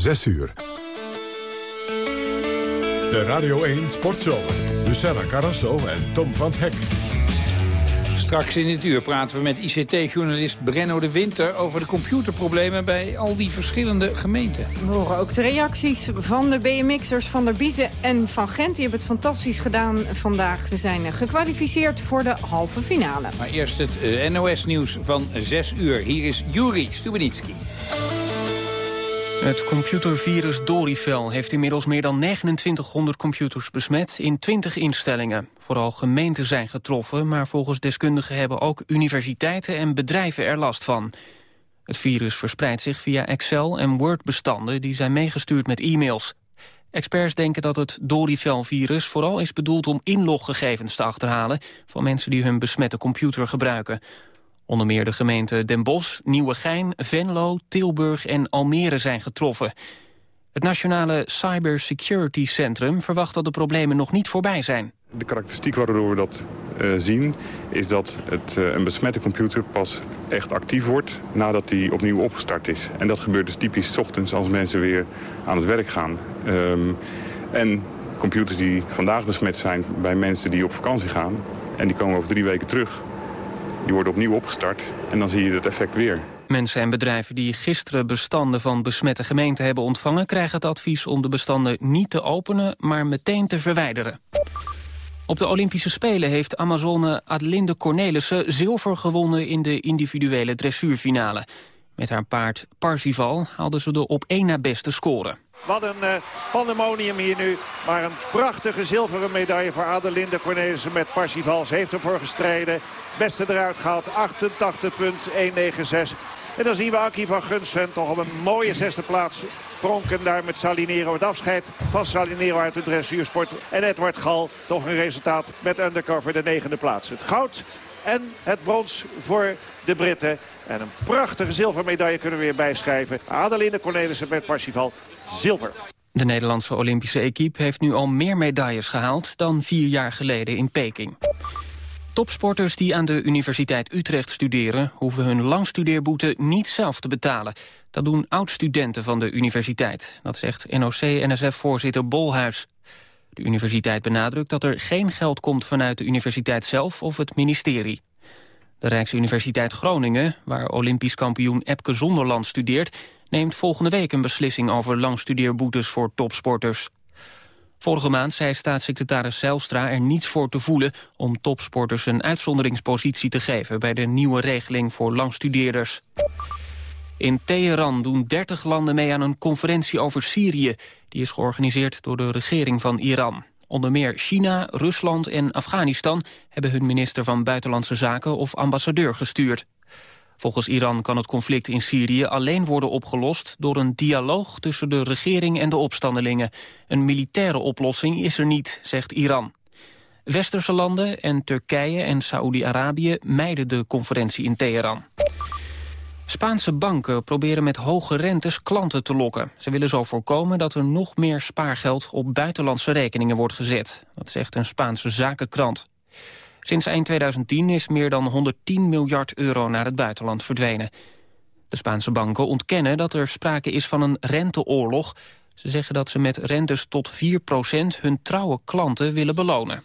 6 uur. De Radio 1 Sportshow. Luciana Carrasso en Tom van Hek. Straks in dit uur praten we met ICT-journalist Brenno de Winter... over de computerproblemen bij al die verschillende gemeenten. We horen ook de reacties van de BMX'ers van der Biezen en van Gent. Die hebben het fantastisch gedaan vandaag. Ze zijn gekwalificeerd voor de halve finale. Maar eerst het eh, NOS-nieuws van 6 uur. Hier is Juri Stubenitski. Het computervirus Dorifel heeft inmiddels meer dan 2900 computers besmet in 20 instellingen. Vooral gemeenten zijn getroffen, maar volgens deskundigen hebben ook universiteiten en bedrijven er last van. Het virus verspreidt zich via Excel- en Word-bestanden die zijn meegestuurd met e-mails. Experts denken dat het Dorifel-virus vooral is bedoeld om inloggegevens te achterhalen van mensen die hun besmette computer gebruiken. Onder meer de gemeenten Den Bosch, Nieuwegein, Venlo, Tilburg en Almere zijn getroffen. Het Nationale Cybersecurity Centrum verwacht dat de problemen nog niet voorbij zijn. De karakteristiek waardoor we dat uh, zien is dat het, uh, een besmette computer pas echt actief wordt nadat die opnieuw opgestart is. En dat gebeurt dus typisch ochtends als mensen weer aan het werk gaan. Um, en computers die vandaag besmet zijn bij mensen die op vakantie gaan en die komen over drie weken terug die worden opnieuw opgestart en dan zie je het effect weer. Mensen en bedrijven die gisteren bestanden van besmette gemeenten hebben ontvangen... krijgen het advies om de bestanden niet te openen, maar meteen te verwijderen. Op de Olympische Spelen heeft Amazone Adelinde Cornelissen zilver gewonnen in de individuele dressuurfinale. Met haar paard Parzival haalde ze de op één na beste score. Wat een uh, pandemonium hier nu. Maar een prachtige zilveren medaille voor Adelinde Cornelissen met Parsival. Ze heeft ervoor gestreden. Beste eruit gehaald. 88,196. En dan zien we Aki van Gunsven toch op een mooie zesde plaats pronken daar met Salinero. Het afscheid van Salinero uit de dressuursport. En Edward Gal toch een resultaat met undercover de negende plaats. Het goud en het brons voor de Britten. En een prachtige zilvermedaille kunnen we weer bijschrijven. Adeline Cornelissen met Parsifal, zilver. De Nederlandse Olympische equipe heeft nu al meer medailles gehaald... dan vier jaar geleden in Peking. Topsporters die aan de Universiteit Utrecht studeren... hoeven hun langstudeerboete niet zelf te betalen. Dat doen oud-studenten van de universiteit. Dat zegt NOC-NSF-voorzitter Bolhuis. De universiteit benadrukt dat er geen geld komt vanuit de universiteit zelf of het ministerie. De Rijksuniversiteit Groningen, waar Olympisch kampioen Epke Zonderland studeert... neemt volgende week een beslissing over langstudeerboetes voor topsporters. Vorige maand zei staatssecretaris Zijlstra er niets voor te voelen... om topsporters een uitzonderingspositie te geven... bij de nieuwe regeling voor langstudeerders. In Teheran doen 30 landen mee aan een conferentie over Syrië. Die is georganiseerd door de regering van Iran. Onder meer China, Rusland en Afghanistan hebben hun minister van Buitenlandse Zaken of ambassadeur gestuurd. Volgens Iran kan het conflict in Syrië alleen worden opgelost door een dialoog tussen de regering en de opstandelingen. Een militaire oplossing is er niet, zegt Iran. Westerse landen en Turkije en Saoedi-Arabië mijden de conferentie in Teheran. Spaanse banken proberen met hoge rentes klanten te lokken. Ze willen zo voorkomen dat er nog meer spaargeld op buitenlandse rekeningen wordt gezet. Dat zegt een Spaanse zakenkrant. Sinds eind 2010 is meer dan 110 miljard euro naar het buitenland verdwenen. De Spaanse banken ontkennen dat er sprake is van een renteoorlog. Ze zeggen dat ze met rentes tot 4% hun trouwe klanten willen belonen.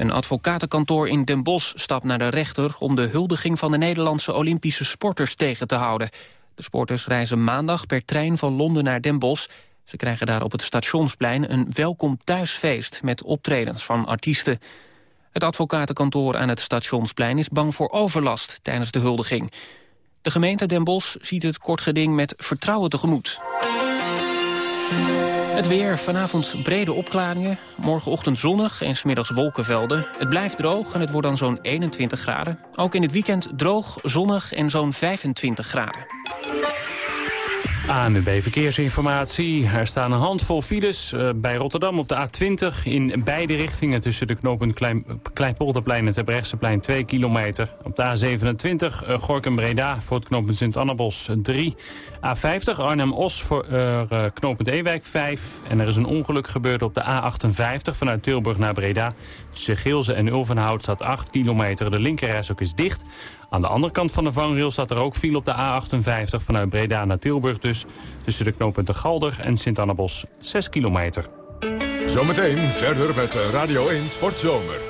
Een advocatenkantoor in Den Bosch stapt naar de rechter... om de huldiging van de Nederlandse Olympische sporters tegen te houden. De sporters reizen maandag per trein van Londen naar Den Bosch. Ze krijgen daar op het stationsplein een welkom thuisfeest... met optredens van artiesten. Het advocatenkantoor aan het stationsplein is bang voor overlast tijdens de huldiging. De gemeente Den Bosch ziet het kort geding met vertrouwen tegemoet. Het weer, vanavond brede opklaringen. Morgenochtend zonnig en smiddags wolkenvelden. Het blijft droog en het wordt dan zo'n 21 graden. Ook in het weekend droog, zonnig en zo'n 25 graden. ANWB Verkeersinformatie. Er staan een handvol files uh, bij Rotterdam op de A20... in beide richtingen tussen de knooppunt Klein, Kleinpolderplein en Terbrechtseplein 2 kilometer. Op de A27 uh, Gorkum-Breda voor het knooppunt Sint-Annabos 3. A50 Arnhem-Os voor uh, knooppunt Ewijk 5. En er is een ongeluk gebeurd op de A58 vanuit Tilburg naar Breda. Tussen Geelze en Ulvenhout staat 8 kilometer. De linkerreis ook is dicht... Aan de andere kant van de vangrail staat er ook file op de A58 vanuit Breda naar Tilburg dus. Tussen de knooppunten Galder en Sint-Annabos 6 kilometer. Zometeen verder met Radio 1 Sportzomer.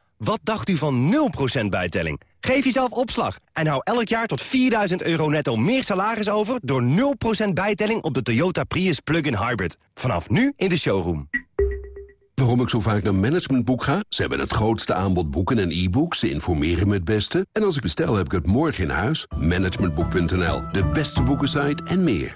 Wat dacht u van 0% bijtelling? Geef jezelf opslag en hou elk jaar tot 4000 euro netto meer salaris over... door 0% bijtelling op de Toyota Prius Plug-in Hybrid. Vanaf nu in de showroom. Waarom ik zo vaak naar Managementboek ga? Ze hebben het grootste aanbod boeken en e-books. Ze informeren me het beste. En als ik bestel, heb ik het morgen in huis. Managementboek.nl, de beste boekensite en meer.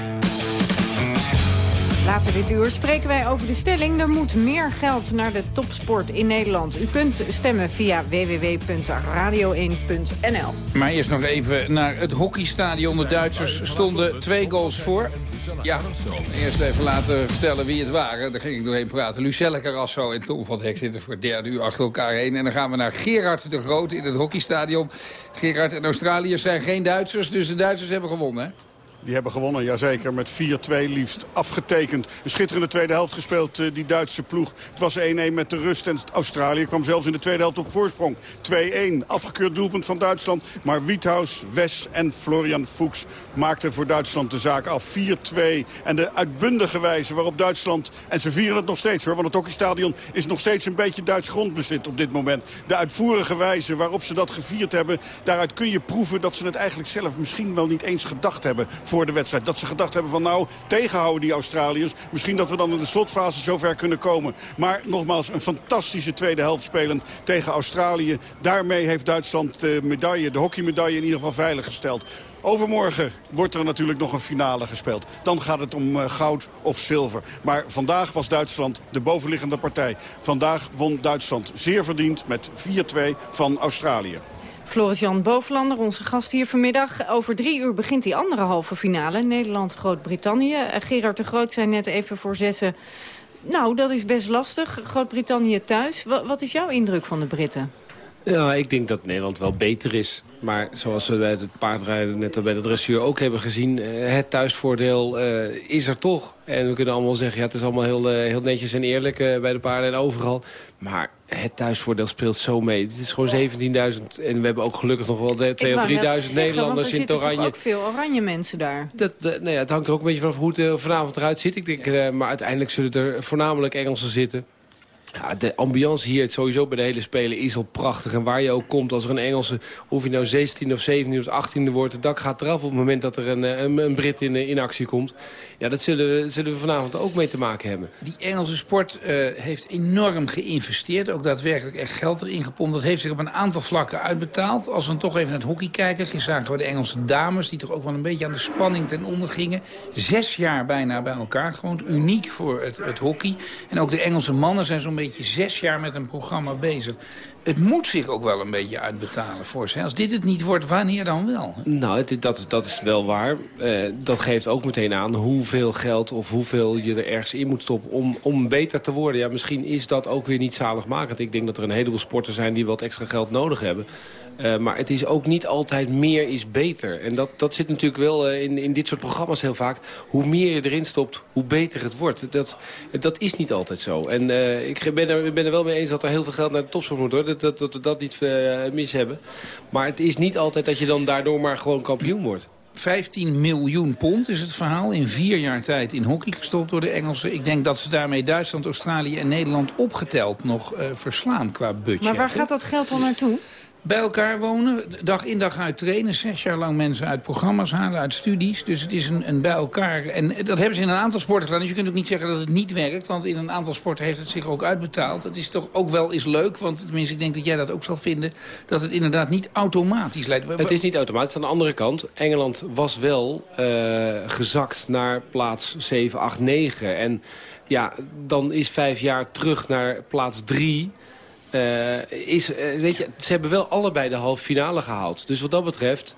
Later dit uur spreken wij over de stelling... er moet meer geld naar de topsport in Nederland. U kunt stemmen via www.radio1.nl. Maar eerst nog even naar het hockeystadion. De Duitsers stonden twee goals voor. Ja, eerst even laten vertellen wie het waren. Daar ging ik doorheen praten. Lucelle Carrasso en Tom van Hek zitten voor het derde uur achter elkaar heen. En dan gaan we naar Gerard de Groot in het hockeystadion. Gerard en Australiërs zijn geen Duitsers, dus de Duitsers hebben gewonnen, hè? Die hebben gewonnen, jazeker, met 4-2 liefst afgetekend. Een schitterende tweede helft gespeeld, uh, die Duitse ploeg. Het was 1-1 met de rust en Australië kwam zelfs in de tweede helft op voorsprong. 2-1, afgekeurd doelpunt van Duitsland. Maar Wiethaus, Wes en Florian Fuchs maakten voor Duitsland de zaak af. 4-2 en de uitbundige wijze waarop Duitsland... en ze vieren het nog steeds hoor, want het hockeystadion is nog steeds een beetje Duits grondbezit op dit moment. De uitvoerige wijze waarop ze dat gevierd hebben... daaruit kun je proeven dat ze het eigenlijk zelf misschien wel niet eens gedacht hebben voor de wedstrijd. Dat ze gedacht hebben van nou, tegenhouden die Australiërs. Misschien dat we dan in de slotfase zover kunnen komen. Maar nogmaals, een fantastische tweede helft spelend tegen Australië. Daarmee heeft Duitsland de medaille, de hockeymedaille in ieder geval veiliggesteld. Overmorgen wordt er natuurlijk nog een finale gespeeld. Dan gaat het om uh, goud of zilver. Maar vandaag was Duitsland de bovenliggende partij. Vandaag won Duitsland zeer verdiend met 4-2 van Australië. Floris-Jan Bovenlander, onze gast hier vanmiddag. Over drie uur begint die andere halve finale. Nederland-Groot-Brittannië. Eh, Gerard de Groot zei net even voor zessen... Nou, dat is best lastig. Groot-Brittannië thuis. wat is jouw indruk van de Britten? Ja, ik denk dat Nederland wel beter is. Maar zoals we bij het paardrijden net bij de dressuur ook hebben gezien... Eh, het thuisvoordeel uh, is er toch. En we kunnen allemaal zeggen, ja, het is allemaal heel, heel netjes en eerlijk bij de paarden en overal. Maar het thuisvoordeel speelt zo mee. Het is gewoon 17.000 en we hebben ook gelukkig nog wel 2.000 of 3.000 Nederlanders in het oranje. Er zitten ook veel oranje mensen daar. Dat, nou ja, het hangt er ook een beetje van hoe het vanavond eruit ziet. Ik denk, maar uiteindelijk zullen er voornamelijk Engelsen zitten. Ja, de ambiance hier sowieso bij de hele Spelen is al prachtig. En waar je ook komt, als er een Engelse, of je nou 16 of 17 of 18e wordt... het dak gaat eraf op het moment dat er een, eh, een, Brit in, in actie komt. Ja, dat zullen we, zullen we vanavond ook mee te maken hebben. Die Engelse sport uh, heeft enorm geïnvesteerd. Ook daadwerkelijk echt geld erin gepompt. Dat heeft zich op een aantal vlakken uitbetaald. Als we dan toch even naar het hockey kijken. Gisteren zagen we de Engelse dames, die toch ook wel een beetje aan de spanning ten onder gingen. Zes jaar bijna bij elkaar. Gewoon uniek voor het, het hockey. En ook de Engelse mannen zijn zo'n beetje zes jaar met een programma bezig. Het moet zich ook wel een beetje uitbetalen voor ze. Als dit het niet wordt, wanneer dan wel? Nou, dat, dat is wel waar. Uh, dat geeft ook meteen aan hoeveel geld of hoeveel je er ergens in moet stoppen om, om beter te worden. Ja, misschien is dat ook weer niet zaligmakend. Ik denk dat er een heleboel sporten zijn die wat extra geld nodig hebben. Uh, maar het is ook niet altijd meer is beter. En dat, dat zit natuurlijk wel uh, in, in dit soort programma's heel vaak. Hoe meer je erin stopt, hoe beter het wordt. Dat, dat is niet altijd zo. En uh, ik ben er, ben er wel mee eens dat er heel veel geld naar de topsport moet. Hoor. Dat, dat, dat we dat niet mis hebben. Maar het is niet altijd dat je dan daardoor maar gewoon kampioen wordt. 15 miljoen pond is het verhaal. In vier jaar tijd in hockey gestopt door de Engelsen. Ik denk dat ze daarmee Duitsland, Australië en Nederland opgeteld nog uh, verslaan qua budget. Maar waar gaat dat geld dan naartoe? Bij elkaar wonen, dag in dag uit trainen. Zes jaar lang mensen uit programma's halen, uit studies. Dus het is een, een bij elkaar. En dat hebben ze in een aantal sporten gedaan. Dus je kunt ook niet zeggen dat het niet werkt. Want in een aantal sporten heeft het zich ook uitbetaald. Het is toch ook wel eens leuk. Want tenminste, ik denk dat jij dat ook zal vinden. Dat het inderdaad niet automatisch leidt. Het is niet automatisch. Aan de andere kant, Engeland was wel uh, gezakt naar plaats 7, 8, 9. En ja, dan is vijf jaar terug naar plaats 3 Uh, is, weet je, ze hebben wel allebei de halve finale gehaald. Dus wat dat betreft,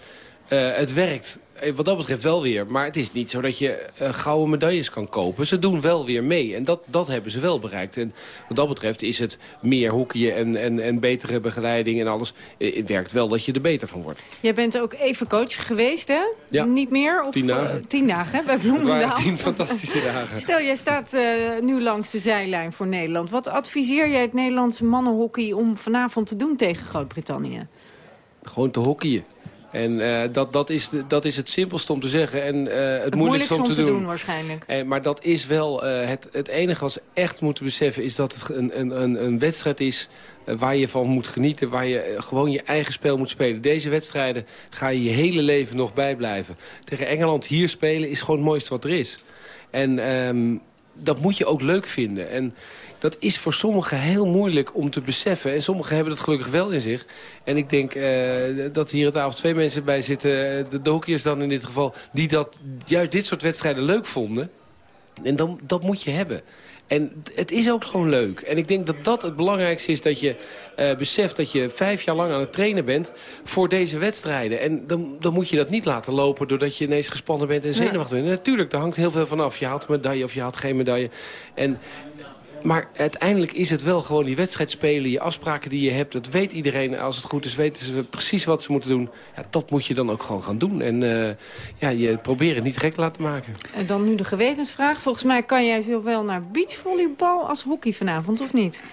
het werkt eh, wat dat betreft wel weer. Maar het is niet zo dat je uh, gouden medailles kan kopen. Ze doen wel weer mee. En dat, dat hebben ze wel bereikt. En wat dat betreft is het meer hoekje en, en, en betere begeleiding en alles. Eh, het werkt wel dat je er beter van wordt. Jij bent ook even coach geweest, hè? Ja. Niet meer? Of, tien dagen. Uh, tien dagen, bij Bloemendaal. Tien fantastische dagen. Stel, jij staat nu langs de zijlijn voor Nederland. Wat adviseer jij het Nederlandse mannenhockey om vanavond te doen tegen Groot-Brittannië? Gewoon te hockeyen. En uh, dat, dat, is de, dat is het simpelste om te zeggen en uh, het, het, moeilijkste om te, te doen. doen. waarschijnlijk. En, maar dat is wel uh, het, het enige wat ze echt moeten beseffen... is dat het een, een, een wedstrijd is waar je van moet genieten. Waar je gewoon je eigen spel moet spelen. Deze wedstrijden ga je je hele leven nog bijblijven. Tegen Engeland hier spelen is gewoon het mooiste wat er is. En um, dat moet je ook leuk vinden. En dat is voor sommigen heel moeilijk om te beseffen. En sommigen hebben dat gelukkig wel in zich. En ik denk uh, dat hier het avond twee mensen bij zitten... de dokiers dan in dit geval... die dat, juist dit soort wedstrijden leuk vonden. En dan, dat moet je hebben. En het is ook gewoon leuk. En ik denk dat dat het belangrijkste is dat je uh, beseft dat je vijf jaar lang aan het trainen bent voor deze wedstrijden. En dan, dan moet je dat niet laten lopen doordat je ineens gespannen bent en zenuwachtig bent. natuurlijk, daar hangt heel veel van af. Je haalt een medaille of je haalt geen medaille. En maar uiteindelijk is het wel gewoon die wedstrijd spelen, je afspraken die je hebt. Dat weet iedereen. Als het goed is, weten ze precies wat ze moeten doen. Ja, dat moet je dan ook gewoon gaan doen. En uh, ja, je probeert het niet gek laten maken. En dan nu de gewetensvraag. Volgens mij kan jij zowel naar beachvolleybal als hockey vanavond, of niet?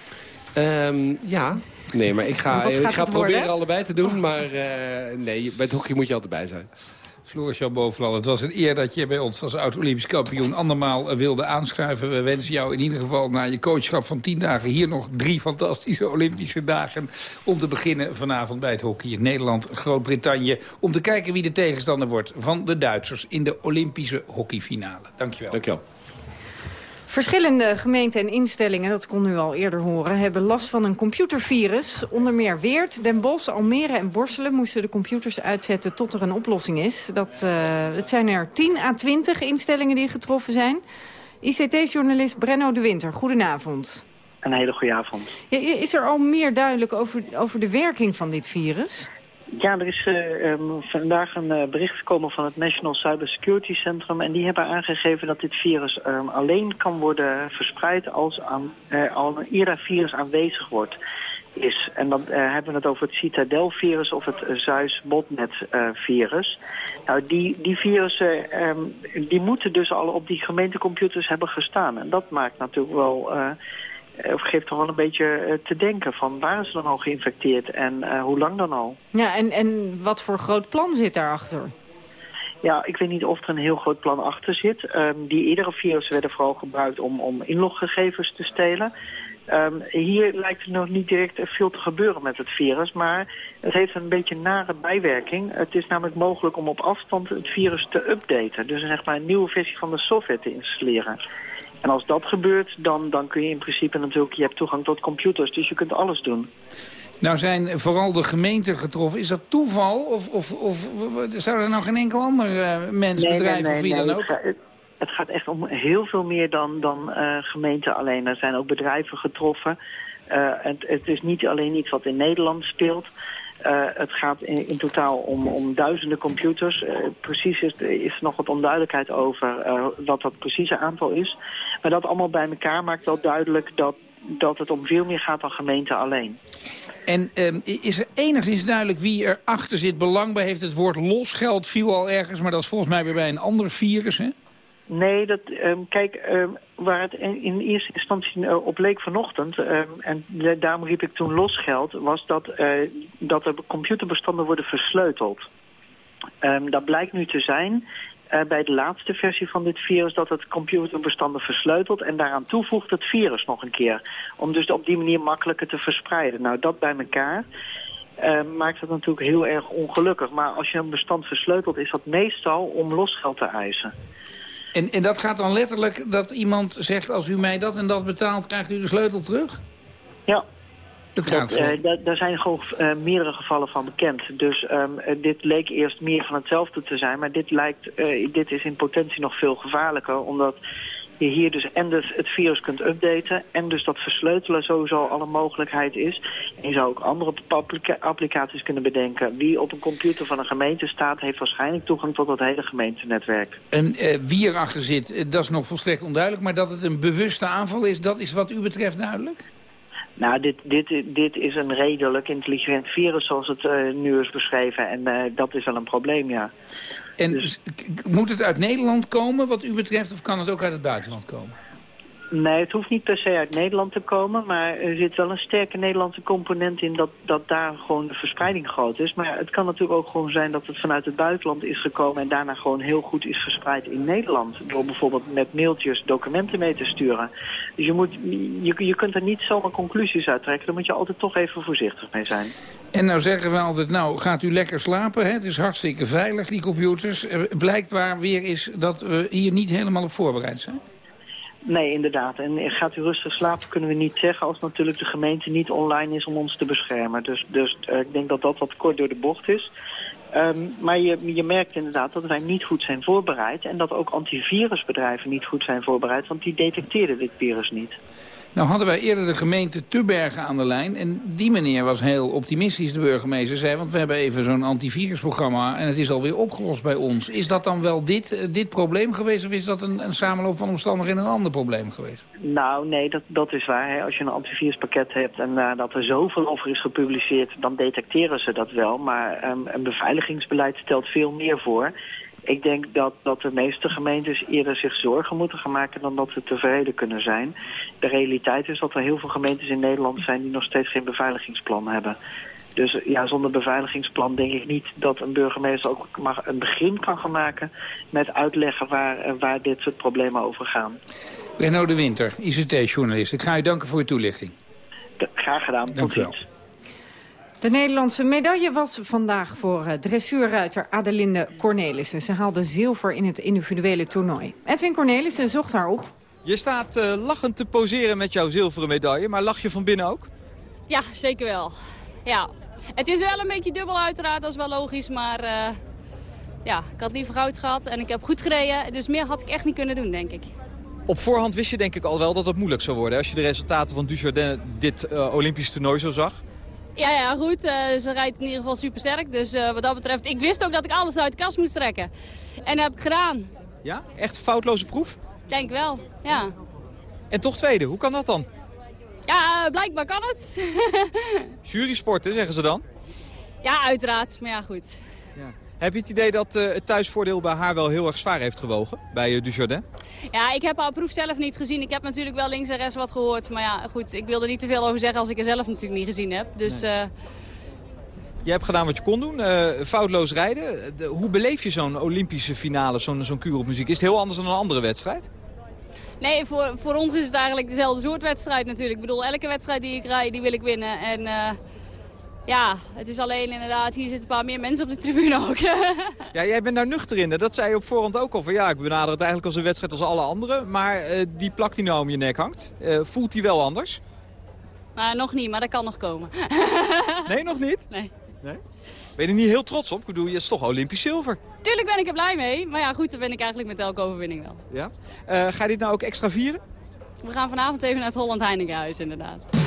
Um, ja, nee, maar ik ga, ik ga proberen worden? allebei te doen. Maar uh, nee, bij het hockey moet je altijd bij zijn. Floris Bovenal, het was een eer dat je bij ons als oud-Olympisch kampioen andermaal wilde aanschuiven. We wensen jou in ieder geval na je coachschap van tien dagen hier nog drie fantastische Olympische dagen. Om te beginnen vanavond bij het hockey in Nederland, Groot-Brittannië. Om te kijken wie de tegenstander wordt van de Duitsers in de Olympische hockeyfinale. Dankjewel. Dankjewel. Verschillende gemeenten en instellingen, dat kon u al eerder horen... hebben last van een computervirus. Onder meer Weert, Den Bosch, Almere en Borselen... moesten de computers uitzetten tot er een oplossing is. Dat, uh, het zijn er 10 à 20 instellingen die getroffen zijn. ICT-journalist Brenno de Winter, goedenavond. Een hele goede avond. Ja, is er al meer duidelijk over, over de werking van dit virus? Ja, er is uh, um, vandaag een uh, bericht gekomen van het National Cybersecurity Centrum... en die hebben aangegeven dat dit virus um, alleen kan worden verspreid... als aan, uh, al een IRA-virus aanwezig wordt. Is. En dan hebben we het over het Citadel-virus of het Zeus-botnet-virus. nou, die, die virussen um, die moeten dus al op die gemeentecomputers hebben gestaan. En dat maakt natuurlijk wel of geeft toch wel een beetje te denken van waar is dan al geïnfecteerd en uh, hoe lang dan al. Ja, en, en wat voor groot plan zit daarachter? Ja, ik weet niet of er een heel groot plan achter zit. Um, die eerdere virussen werden vooral gebruikt om, om inloggegevens te stelen. Um, hier lijkt er nog niet direct veel te gebeuren met het virus, maar het heeft een beetje nare bijwerking. Het is namelijk mogelijk om op afstand het virus te updaten. Dus zeg maar een nieuwe versie van de software te installeren. En als dat gebeurt, dan, dan kun je in principe natuurlijk... je hebt toegang tot computers, dus je kunt alles doen. Nou zijn vooral de gemeenten getroffen. Is dat toeval? Of, of, of zou er nou geen enkel ander uh, mens, nee, bedrijf nee, nee, of wie dan ook? Het, het gaat echt om heel veel meer dan, dan uh, gemeenten alleen. Er zijn ook bedrijven getroffen. Uh, het, het is niet alleen iets wat in Nederland speelt... Uh, het gaat in, in, totaal om, om duizenden computers. Uh, precies is, is nog wat onduidelijkheid over uh, wat dat precieze aantal is. Maar dat allemaal bij elkaar maakt wel duidelijk dat, dat het om veel meer gaat dan gemeenten alleen. En um, is er enigszins duidelijk wie erachter zit, belang bij heeft? Het woord losgeld viel al ergens, maar dat is volgens mij weer bij een ander virus, hè? Nee, dat, um, kijk, um, waar het in eerste instantie uh, op leek vanochtend... En daarom riep ik toen losgeld... was dat, uh, dat de computerbestanden worden versleuteld. dat blijkt nu te zijn uh, bij de laatste versie van dit virus... dat het computerbestanden versleutelt... en daaraan toevoegt het virus nog een keer. Om dus op die manier makkelijker te verspreiden. Nou, dat bij elkaar... Uh, maakt het natuurlijk heel erg ongelukkig. Maar als je een bestand versleutelt, is dat meestal om losgeld te eisen. En, en dat gaat dan letterlijk dat iemand zegt... als u mij dat en dat betaalt, krijgt u de sleutel terug? Ja. Dat dat, uh, daar zijn gewoon uh, meerdere gevallen van bekend. Dus um, dit leek eerst meer van hetzelfde te zijn. Maar dit, lijkt, dit is in potentie nog veel gevaarlijker. Omdat je hier dus en dus het virus kunt updaten... en dus dat versleutelen sowieso alle mogelijkheid is. En je zou ook andere applicaties kunnen bedenken. Wie op een computer van een gemeente staat... heeft waarschijnlijk toegang tot het hele gemeentenetwerk. En wie erachter zit, eh, dat is nog volstrekt onduidelijk. Maar dat het een bewuste aanval is, dat is wat u betreft duidelijk? Nou, dit, dit, dit is een redelijk intelligent virus zoals het uh, nu is beschreven. En uh, dat is wel een probleem, ja. En dus... moet het uit Nederland komen wat u betreft of kan het ook uit het buitenland komen? Nee, het hoeft niet per se uit Nederland te komen. Maar er zit wel een sterke Nederlandse component in dat, dat daar gewoon de verspreiding groot is. Maar het kan natuurlijk ook gewoon zijn dat het vanuit het buitenland is gekomen... en daarna gewoon heel goed is verspreid in Nederland. Door bijvoorbeeld met mailtjes documenten mee te sturen. Dus je, moet, je, je kunt er niet zomaar conclusies uit trekken. Daar moet je altijd toch even voorzichtig mee zijn. En nou zeggen we altijd, nou gaat u lekker slapen. Hè? Het is hartstikke veilig, die computers. Blijkbaar weer is dat we hier niet helemaal op voorbereid zijn. Nee, inderdaad. En gaat u rustig slapen kunnen we niet zeggen... als natuurlijk de gemeente niet online is om ons te beschermen. Dus, dus uh, ik denk dat dat wat kort door de bocht is. Um, maar je, je merkt inderdaad dat wij niet goed zijn voorbereid... en dat ook antivirusbedrijven niet goed zijn voorbereid... want die detecteerden dit virus niet. Nou hadden wij eerder de gemeente Tubbergen aan de lijn. En die meneer was heel optimistisch, de burgemeester zei. Want we hebben even zo'n antivirusprogramma en het is alweer opgelost bij ons. Is dat dan wel dit, eh, dit probleem geweest of is dat een, een samenloop van omstandigheden een ander probleem geweest? Nou nee, dat, dat is waar. Hè. Als je een antiviruspakket hebt en uh, dat er zoveel over is gepubliceerd... dan detecteren ze dat wel. Maar um, een beveiligingsbeleid stelt veel meer voor... Ik denk dat, dat de meeste gemeentes eerder zich zorgen moeten gaan maken dan dat ze tevreden kunnen zijn. De realiteit is dat er heel veel gemeentes in Nederland zijn die nog steeds geen beveiligingsplan hebben. Dus ja, zonder beveiligingsplan denk ik niet dat een burgemeester ook maar een begin kan gaan maken met uitleggen waar, waar dit soort problemen over gaan. Benno de Winter, ICT-journalist. Ik ga u danken voor uw toelichting. Graag gedaan. Dank u wel. De Nederlandse medaille was vandaag voor eh, dressuurruiter Adelinde Cornelissen. Ze haalde zilver in het individuele toernooi. Edwin Cornelissen zocht haar op. Je staat uh, lachend te poseren met jouw zilveren medaille, maar lach je van binnen ook? Ja, zeker wel. Ja. Het is wel een beetje dubbel uiteraard, dat is wel logisch, maar uh, ja, ik had liever goud gehad en ik heb goed gereden. Dus meer had ik echt niet kunnen doen, denk ik. Op voorhand wist je denk ik al wel dat het moeilijk zou worden als je de resultaten van Dujardin dit uh, Olympisch toernooi zo zag. Ja, ja goed. Uh, ze rijdt in ieder geval super sterk. Dus uh, wat dat betreft, ik wist ook dat ik alles uit de kast moest trekken. En dat heb ik gedaan. Ja? Echt foutloze proef? Denk wel, ja. En toch tweede, hoe kan dat dan? Ja, uh, blijkbaar kan het. Jurysporten, zeggen ze dan? Ja, uiteraard. Maar ja, goed. Ja. Heb je het idee dat uh, het thuisvoordeel bij haar wel heel erg zwaar heeft gewogen? Bij uh, Dujardin? Ja, ik heb haar proef zelf niet gezien. Ik heb natuurlijk wel links en rechts wat gehoord. Maar ja, goed, ik wil er niet te veel over zeggen als ik er zelf natuurlijk niet gezien heb. Dus... Nee. Uh... Je hebt gedaan wat je kon doen, uh, foutloos rijden. De, hoe beleef je zo'n Olympische finale, zo'n zo'n kuur op muziek? Is het heel anders dan een andere wedstrijd? Nee, voor, voor ons is het eigenlijk dezelfde soort wedstrijd natuurlijk. Ik bedoel, elke wedstrijd die ik rijd, die wil ik winnen. En ja, het is alleen inderdaad, hier zitten een paar meer mensen op de tribune ook. ja, jij bent daar nuchter in. Dat zei je op voorhand ook al. Van, ja, ik benader het eigenlijk als een wedstrijd als alle andere. Maar uh, die plak die nou om je nek hangt, uh, voelt die wel anders? Nou, nog niet, maar dat kan nog komen. nee, nog niet? Nee. nee. Ben je er niet heel trots op? Ik bedoel, je is toch Olympisch zilver? Tuurlijk ben ik er blij mee. Maar ja, goed, dat ben ik eigenlijk met elke overwinning wel. Ja? Uh, ga je dit nou ook extra vieren? We gaan vanavond even naar het Holland Heinekenhuis, inderdaad.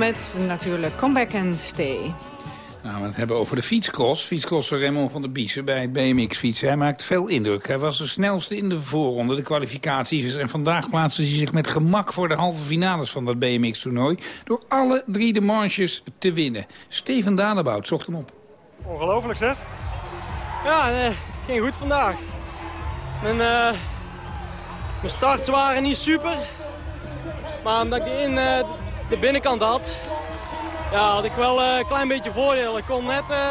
Met natuurlijk Come Back and Stay. Nou, we het hebben over de fietscross. Fietscrosser Raymond van der Biezen bij het BMX-fietsen. Hij maakt veel indruk. Hij was de snelste in de voorronde, de kwalificaties. En vandaag plaatste hij zich met gemak voor de halve finales van dat BMX-toernooi... door alle drie de manches te winnen. Steven Dalebout zocht hem op. Ongelooflijk zeg. Ja, nee, ging goed vandaag. Mijn, eh, mijn starts waren niet super. Maar omdat ik in, eh, de binnenkant had, ja, had ik wel eh, een klein beetje voordeel. Ik kon net eh,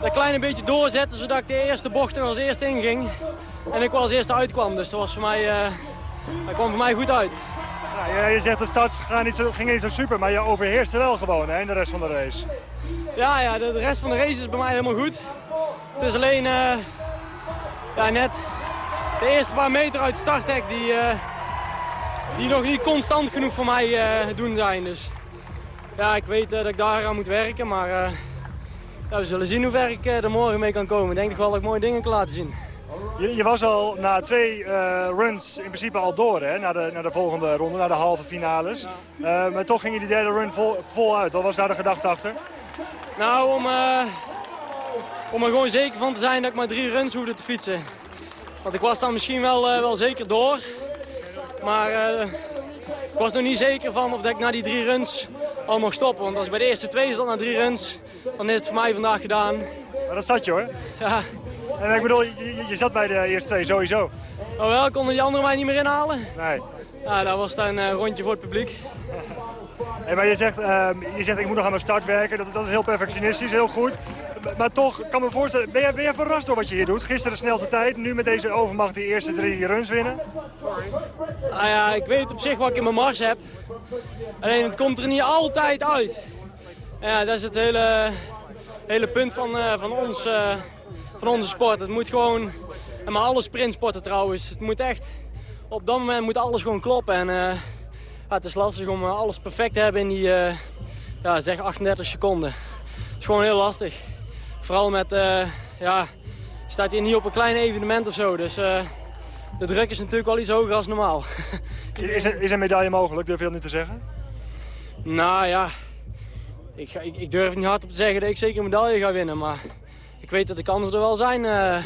dat kleine beetje doorzetten, zodat ik de eerste bocht er als eerste inging. En ik wel als eerste uitkwam, dus dat, was voor mij, eh, dat kwam voor mij goed uit. Ja, je, zegt de start gaan niet zo, ging niet zo super, maar je overheerste wel gewoon hè, in de rest van de race. Ja, ja de, de rest van de race is bij mij helemaal goed. Het is alleen eh, ja, net de eerste paar meter uit het starthek die, eh, die nog niet constant genoeg voor mij eh, doen zijn. Dus ja, ik weet eh, dat ik daar aan moet werken, maar eh, ja, we zullen zien hoe ver ik er morgen mee kan komen. Ik denk toch wel dat ik mooie dingen kan laten zien. Je, je was al na twee runs in principe al door hè, naar, de, naar de volgende ronde, naar de halve finales. Maar toch ging je die derde run vol, vol uit. Wat was daar de gedachte achter? Nou, om, om er gewoon zeker van te zijn dat ik maar drie runs hoefde te fietsen. Want ik was dan misschien wel, wel zeker door. Maar eh, ik was nog niet zeker van of dat ik na die drie runs al mocht stoppen. Want als ik bij de eerste twee zat na drie runs, dan is het voor mij vandaag gedaan. Maar dat zat je hoor. Ja. En ik bedoel, je, je- zat bij de eerste twee sowieso. Oh wel, konden die anderen mij niet meer inhalen? Nee. Ja, dat was dan een rondje voor het publiek. Hey, maar je zegt, ehm, je zegt, ik moet nog aan mijn start werken. Dat, dat is heel perfectionistisch, heel goed. Maar, toch, kan me voorstellen, ben je, ben verrast door wat je hier doet? Gisteren de snelste tijd, nu met deze overmacht die eerste drie runs winnen. Ah ja, ik weet op zich wat ik in mijn mars heb. Alleen het komt er niet altijd uit. Ja, dat is het hele, hele punt van, eh, van, ons, eh, van onze sport. Het moet gewoon, en maar alle sprintsporten trouwens, het moet echt op dat moment moet alles gewoon kloppen. En eh, ja, het is lastig om alles perfect te hebben in die ja, zeg 38 seconden. Het is gewoon heel lastig. Vooral met, eh, ja, je staat hier niet op een klein evenement of zo. Dus eh, de druk is natuurlijk wel iets hoger dan normaal. Is er, is een medaille mogelijk, durf je dat nu te zeggen? Nou ja, ik, ga- ik, ik durf niet hard op te zeggen dat ik zeker een medaille ga winnen. Maar ik weet dat de kansen er wel zijn eh,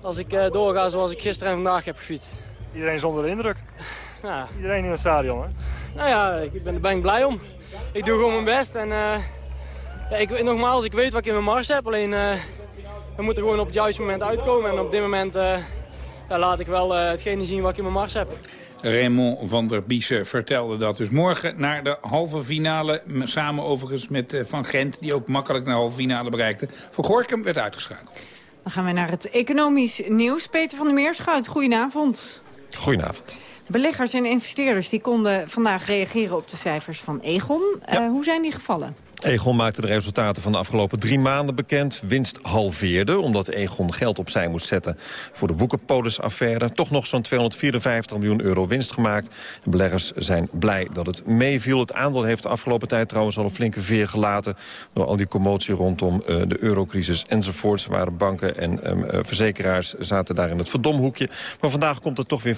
als ik doorga zoals ik gisteren en vandaag heb gefietst. Iedereen zonder de indruk. Ja. Iedereen in het stadion, hè? Nou ja, ik ben, daar ben ik blij om. Ik doe gewoon mijn best. En ja, ik, nogmaals, ik weet wat ik in mijn mars heb. Alleen eh, we moeten gewoon op het juiste moment uitkomen. En op dit moment eh, ja, laat ik wel eh, hetgene zien wat ik in mijn mars heb. Raymond van der Biesen vertelde dat. Dus morgen naar de halve finale. Samen overigens met eh, Van Gent, die ook makkelijk naar de halve finale bereikte. Voor Gorkum werd uitgeschakeld. Dan gaan we naar het economisch nieuws. Peter van der Meerschout, goedenavond. Goedenavond. Beleggers en investeerders die konden vandaag reageren op de cijfers van Egon. Eh, hoe zijn die gevallen? Egon maakte de resultaten van de afgelopen drie maanden bekend. Winst halveerde, omdat Egon geld opzij moest zetten... voor de Boekenpolis-affaire. Toch nog zo'n 254 miljoen euro winst gemaakt. De beleggers zijn blij dat het meeviel. Het aandeel heeft de afgelopen tijd trouwens al een flinke veer gelaten... door al die commotie rondom eh, de eurocrisis enzovoorts... waar banken en ehm, eh, verzekeraars zaten daar in het verdomhoekje. Maar vandaag komt er toch weer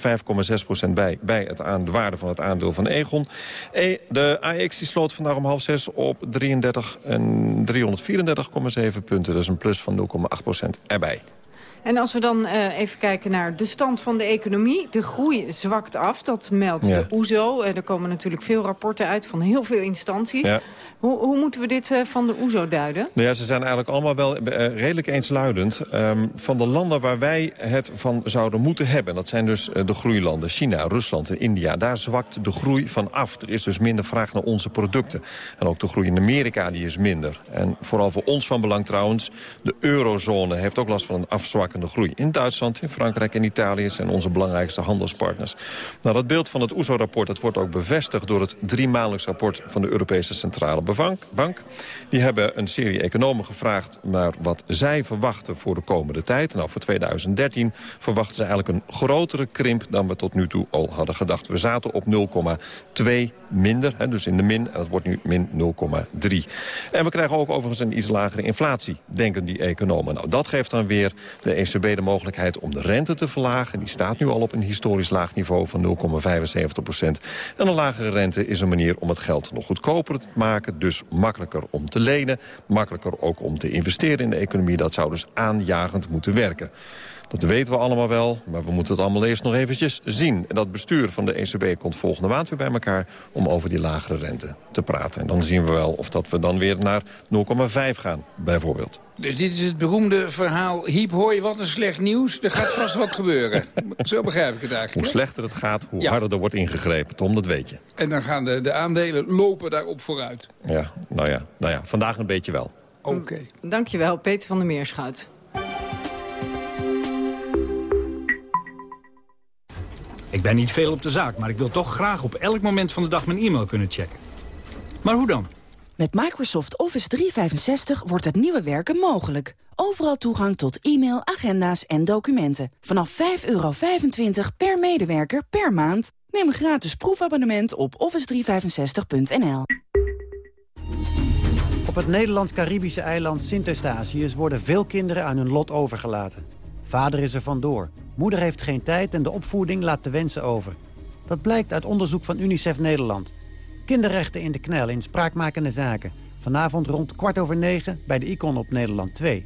5,6% bij... bij het aan, de waarde van het aandeel van Egon. E, de AX die sloot vandaag om half zes op 33 en 334,7 punten. Dat is een plus van 0,8% erbij. En als we dan eh, even kijken naar de stand van de economie. De groei zwakt af, dat meldt Ja. de OESO. Eh, er komen natuurlijk veel rapporten uit van heel veel instanties. Ja. Hoe, hoe moeten we dit eh, van de OESO duiden? Nou ja, ze zijn eigenlijk allemaal wel redelijk eensluidend. Ehm, van de landen waar wij het van zouden moeten hebben... dat zijn dus de groeilanden, China, Rusland en India... daar zwakt de groei van af. Er is dus minder vraag naar onze producten. En ook de groei in Amerika die is minder. En vooral voor ons van belang trouwens... de eurozone heeft ook last van een afzwakkende groei. In Duitsland, in Frankrijk en Italië zijn onze belangrijkste handelspartners. Nou, dat beeld van het OESO-rapport dat wordt ook bevestigd... door het driemaandelijks rapport van de Europese Centrale Bank. Bank. Die hebben een serie economen gevraagd naar wat zij verwachten voor de komende tijd. Nou, voor 2013 verwachten ze eigenlijk een grotere krimp dan we tot nu toe al hadden gedacht. We zaten op 0,2 minder, hè, dus in de min. En dat wordt nu min 0,3. En we krijgen ook overigens een iets lagere inflatie, denken die economen. Nou, dat geeft dan weer de ECB de mogelijkheid om de rente te verlagen. Die staat nu al op een historisch laag niveau van 0,75 procent. En een lagere rente is een manier om het geld nog goedkoper te maken. Dus makkelijker om te lenen, makkelijker ook om te investeren in de economie. Dat zou dus aanjagend moeten werken. Dat weten we allemaal wel, maar we moeten het allemaal eerst nog eventjes zien. En dat bestuur van de ECB komt volgende maand weer bij elkaar... om over die lagere rente te praten. En dan zien we wel of dat we dan weer naar 0,5 gaan, bijvoorbeeld. Dus dit is het beroemde verhaal. Hiep, hoi, wat een slecht nieuws. Er gaat vast wat gebeuren. Zo begrijp ik het eigenlijk. Hoe slechter het gaat, hoe Ja. harder er wordt ingegrepen. Tom, dat weet je. En dan gaan de, de aandelen lopen daarop vooruit. Ja, nou ja, nou ja, vandaag een beetje wel. Oké. Dankjewel, Peter van der Meerschout. Ik ben niet veel op de zaak, maar ik wil toch graag op elk moment van de dag mijn e-mail kunnen checken. Maar hoe dan? Met Microsoft Office 365 wordt het nieuwe werken mogelijk. Overal toegang tot e-mail, agenda's en documenten. Vanaf 5,25 per medewerker per maand. Neem een gratis proefabonnement op office365.nl. Op het Nederlands-Caribische eiland Sint-Eustatius worden veel kinderen aan hun lot overgelaten. Vader is er vandoor, moeder heeft geen tijd en de opvoeding laat de wensen over. Dat blijkt uit onderzoek van UNICEF Nederland. Kinderrechten in de knel in spraakmakende zaken. Vanavond rond kwart over negen bij de Icon op Nederland 2.